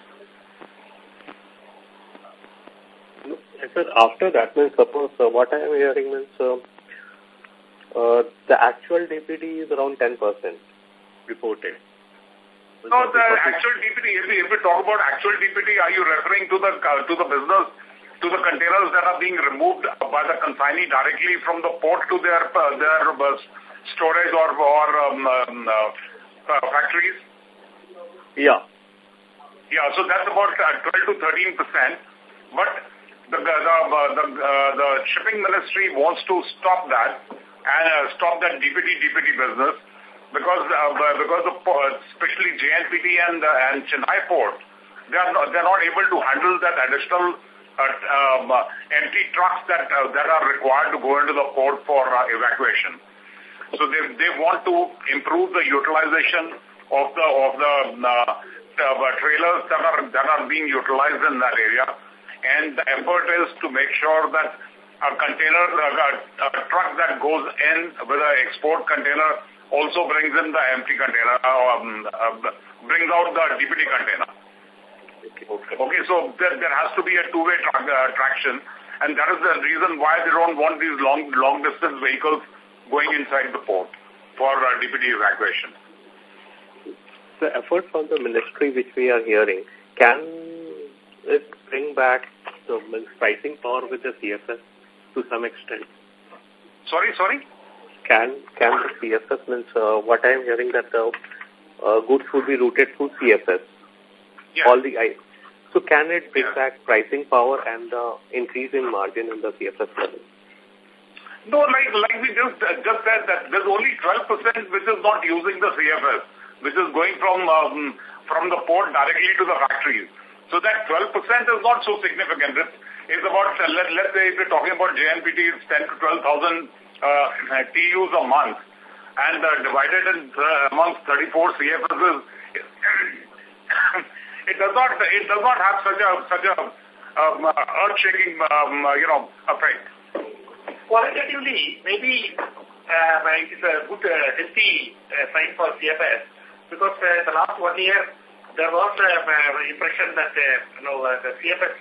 Sir, after that, means suppose uh, what I am hearing means uh, the actual DPD is around 10% reported. No, the actual DPD, if we, if we talk about actual DPD, are you referring to the to the business, to the containers that are being removed by the consignee directly from the port to their uh, their uh, storage or, or um, um, uh, uh, factories? Yeah. Yeah, so that's about uh, 12 to 13 percent. But the, the, the, the shipping ministry wants to stop that and uh, stop that DPD DPD business because uh, because of especially JNPT and uh, and Chennai port, they are not, they are not able to handle that additional uh, um, empty trucks that uh, that are required to go into the port for uh, evacuation. So they they want to improve the utilization of the of the uh, trailers that are that are being utilized in that area, and the effort is to make sure that a container, a, a truck that goes in with an export container also brings in the empty container, um, uh, brings out the DPD container. Okay, okay so there, there has to be a two-way tra uh, traction, and that is the reason why they don't want these long, long-distance vehicles going inside the port for uh, DPD evacuation. The effort from the ministry which we are hearing, can it bring back the pricing power with the CFS to some extent? Sorry, sorry? Can can the CFS means uh, what I am hearing that the uh, goods would be routed through CFS? Yeah. All the I, so can it bring yeah. back pricing power and the increase in margin in the CFS level? No, like like we just uh, just said that there's only 12% which is not using the CFS, which is going from um, from the port directly to the factories. So that 12% is not so significant. It's, it's about, uh, let, let's say if we're talking about JNPT, it's 10 to 12,000 uh, TEUs a month. And uh, divided in, uh, amongst 34 CFSs, [COUGHS] it does not, it does not have such a, such a um, earth-shaking, um, you know, effect qualitatively, maybe uh, it is a good, uh, healthy uh, sign for CFS because uh, the last one year there was an uh, impression that uh, you know uh, the CFS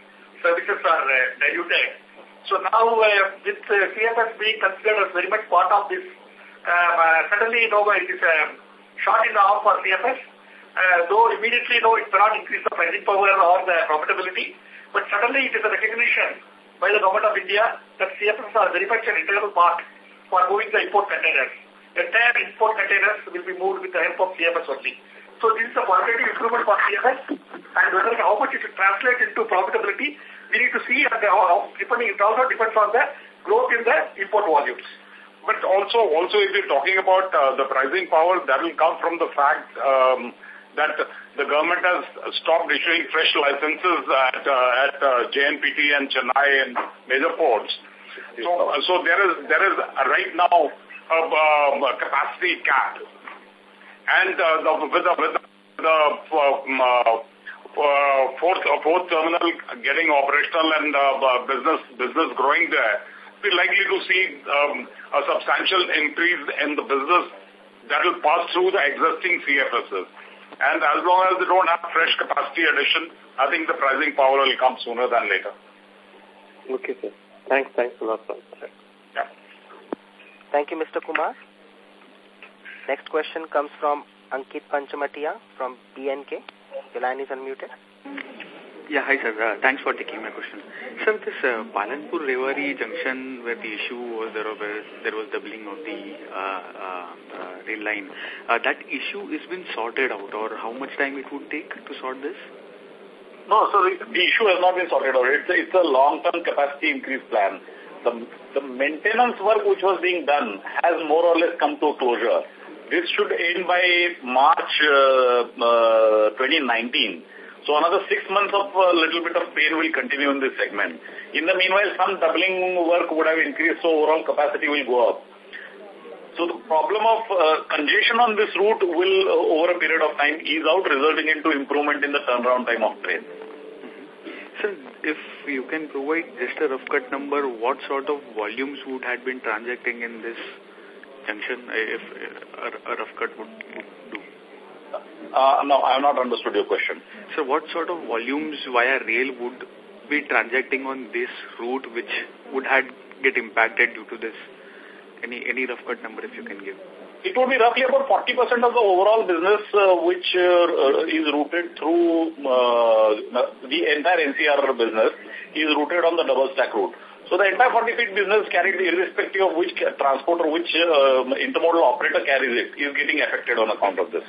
services are uh, diluted. So now uh, with uh, CFS being considered as very much part of this, um, uh, suddenly you know it is a um, shot in the arm for CFS. Uh, though immediately no, it cannot increase the pricing power or the profitability, but suddenly it is a recognition by the government of India that CFS are very much an integral part for moving the import containers. Entire import containers will be moved with the help of CFS only. So this is a qualitative improvement for CFS and whether how much it will translate into profitability, we need to see and how, depending, it also depends on the growth in the import volumes. But also, also if you're talking about uh, the pricing power, that will come from the fact um, that the government has stopped issuing fresh licenses at, uh, at uh, JNPT and Chennai and major ports. So, so there is there is right now a, um, a capacity cap, and uh, the, with the, with the um, uh, fourth uh, fourth terminal getting operational and uh, business business growing there, we're likely to see um, a substantial increase in the business that will pass through the existing CFSs. And as long as they don't have fresh capacity addition, I think the pricing power will come sooner than later. Okay, sir. Thanks. Thanks a lot, sir. Yeah. Thank you, Mr. Kumar. Next question comes from Ankit Panchmatia from BNK. Your line is unmuted. Yeah, hi sir. Uh, thanks for taking my question. Sir, this uh, Palanpur Rewari junction where the issue was there was, there was doubling of the uh, uh, uh, rail line, uh, that issue is been sorted out or how much time it would take to sort this? No, so the, the issue has not been sorted out. It's a, it's a long-term capacity increase plan. The, the maintenance work which was being done has more or less come to closure. This should end by March uh, uh, 2019. So another six months of a little bit of pain will continue in this segment. In the meanwhile, some doubling work would have increased, so overall capacity will go up. So the problem of uh, congestion on this route will, uh, over a period of time, ease out, resulting into improvement in the turnaround time of train. Sir, if you can provide just a rough cut number, what sort of volumes would have been transacting in this junction, if a, a rough cut would, would do? Uh, no, I have not understood your question. So what sort of volumes via rail would be transacting on this route which would had get impacted due to this? Any any rough cut number if you can give? It would be roughly about 40% of the overall business uh, which uh, is routed through uh, the entire NCR business is routed on the double stack route. So the entire 40 feet business carried irrespective of which transport or which uh, intermodal operator carries it is getting affected on account of this.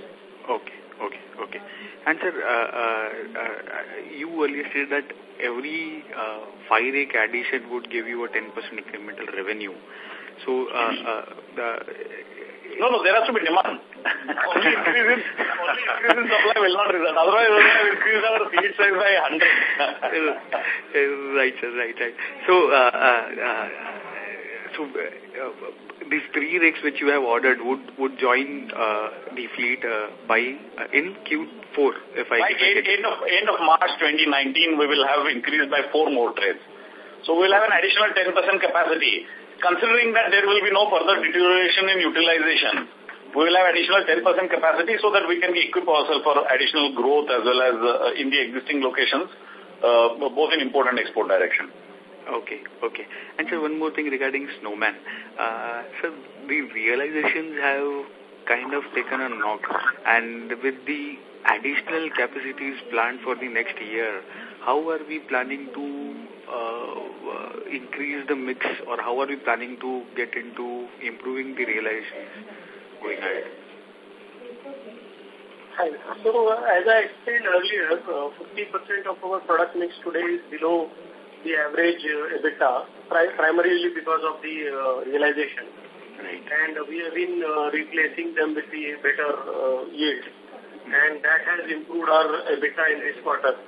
Okay. Okay, okay. And sir, uh, uh, uh, you earlier said that every uh, 5 rake addition would give you a 10% incremental revenue. So, uh, uh, the, no, no, there has to be demand. only increase in, only increase in supply will not result. Otherwise, we will increase our fleet size by 100. [LAUGHS] right, sir, right, right. So, uh, uh, uh, so uh, these three rigs which you have ordered would would join uh, the fleet uh, by uh, in Q4 if I by end, end of end of March 2019 we will have increased by four more trains. So we will have an additional 10% capacity considering that there will be no further deterioration in utilization, we will have additional 10% capacity so that we can equip ourselves for additional growth as well as uh, in the existing locations, uh, both in import and export direction. Okay, okay. And so one more thing regarding Snowman. Uh, so the realizations have kind of taken a knock and with the additional capacities planned for the next year, how are we planning to uh, uh, increase the mix or how are we planning to get into improving the realizations going ahead? Hi. So, uh, as I explained earlier, 50% uh, of our product mix today is below the average uh, EBITDA, pri primarily because of the uh, realization. Right. And we have been uh, replacing them with the better uh, yield. And that has improved our EBITDA in this quarter.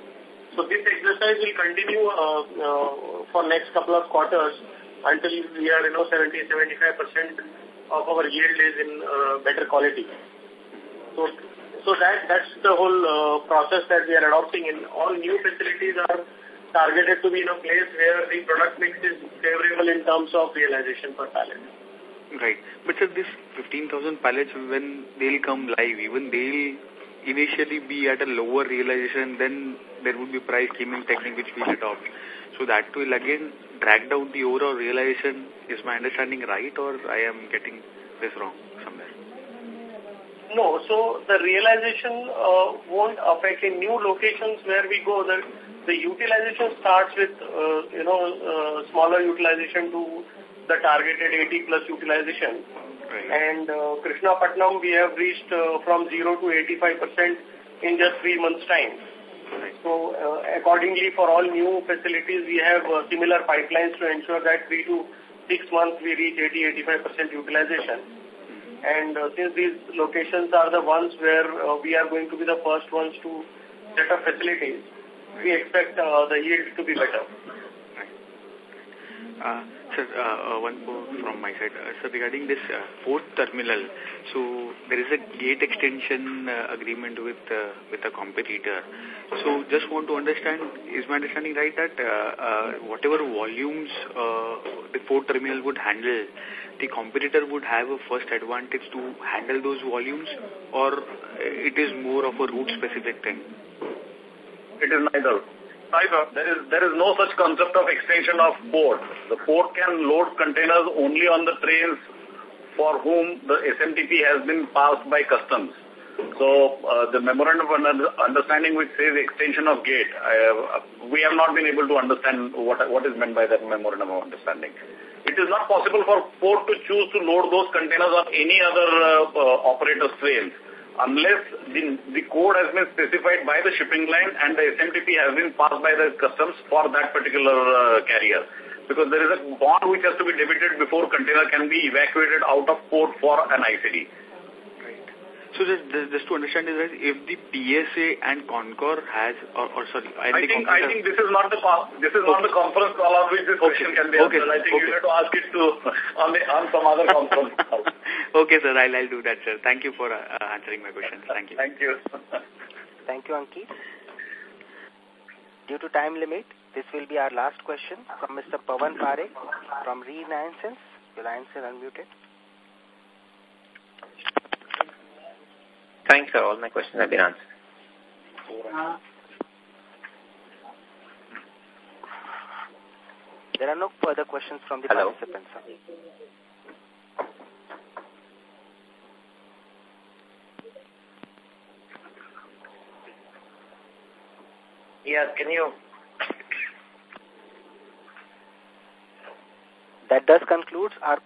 So this exercise will continue uh, uh, for next couple of quarters until we are, you know, 70-75% of our yield is in uh, better quality. So, so that that's the whole uh, process that we are adopting. In all new facilities are targeted to be in a place where the product mix is favorable in terms of realization per pallet. Right. But sir, this 15,000 pallets, when they'll come live, even they'll initially be at a lower realization, then there would be price skimming technique which we adopt. So that will again drag down the overall realization. Is my understanding right or I am getting this wrong somewhere? No, so the realization uh, won't affect in new locations where we go. The, the utilization starts with, uh, you know, uh, smaller utilization to the targeted 80 plus utilization. Right. And uh, Krishnapatnam, we have reached uh, from 0 to 85% in just three months' time. Right. So, uh, accordingly, for all new facilities, we have uh, similar pipelines to ensure that three to six months we reach 80-85% utilization. And uh, since these locations are the ones where uh, we are going to be the first ones to set up facilities, we expect uh, the yield to be better. Uh, sir, uh, uh, one more from my side. Uh, sir, regarding this uh, fourth terminal, so there is a gate extension uh, agreement with uh, with a competitor. So just want to understand, is my understanding right that uh, uh, whatever volumes uh, the fourth terminal would handle, the competitor would have a first advantage to handle those volumes or it is more of a route-specific thing? It is neither. There is, there is no such concept of extension of port. The port can load containers only on the trains for whom the SMTP has been passed by customs. So uh, the memorandum of understanding which says extension of gate, uh, we have not been able to understand what, what is meant by that memorandum of understanding. It is not possible for port to choose to load those containers on any other uh, uh, operator's trains unless the, the code has been specified by the shipping line and the SMTP has been passed by the customs for that particular uh, carrier. Because there is a bond which has to be debited before container can be evacuated out of port for an ICD. So just, just to understand is that if the PSA and Concor has, or, or sorry, I, I think I think this is not the this is okay. not the conference call on which this okay. question can be answered. Okay. I think okay. you have to ask it to on the on some other conference call. [LAUGHS] okay, sir, I'll I'll do that, sir. Thank you for uh, answering my questions. Thank you. Thank you. Thank you, Ankit. Due to time limit, this will be our last question from Mr. Pavan Parekh from Renaissance. Your lines are unmuted. Thanks, sir. All my questions have been answered. There are no further questions from the Hello? participants. Yeah, can you... That does conclude our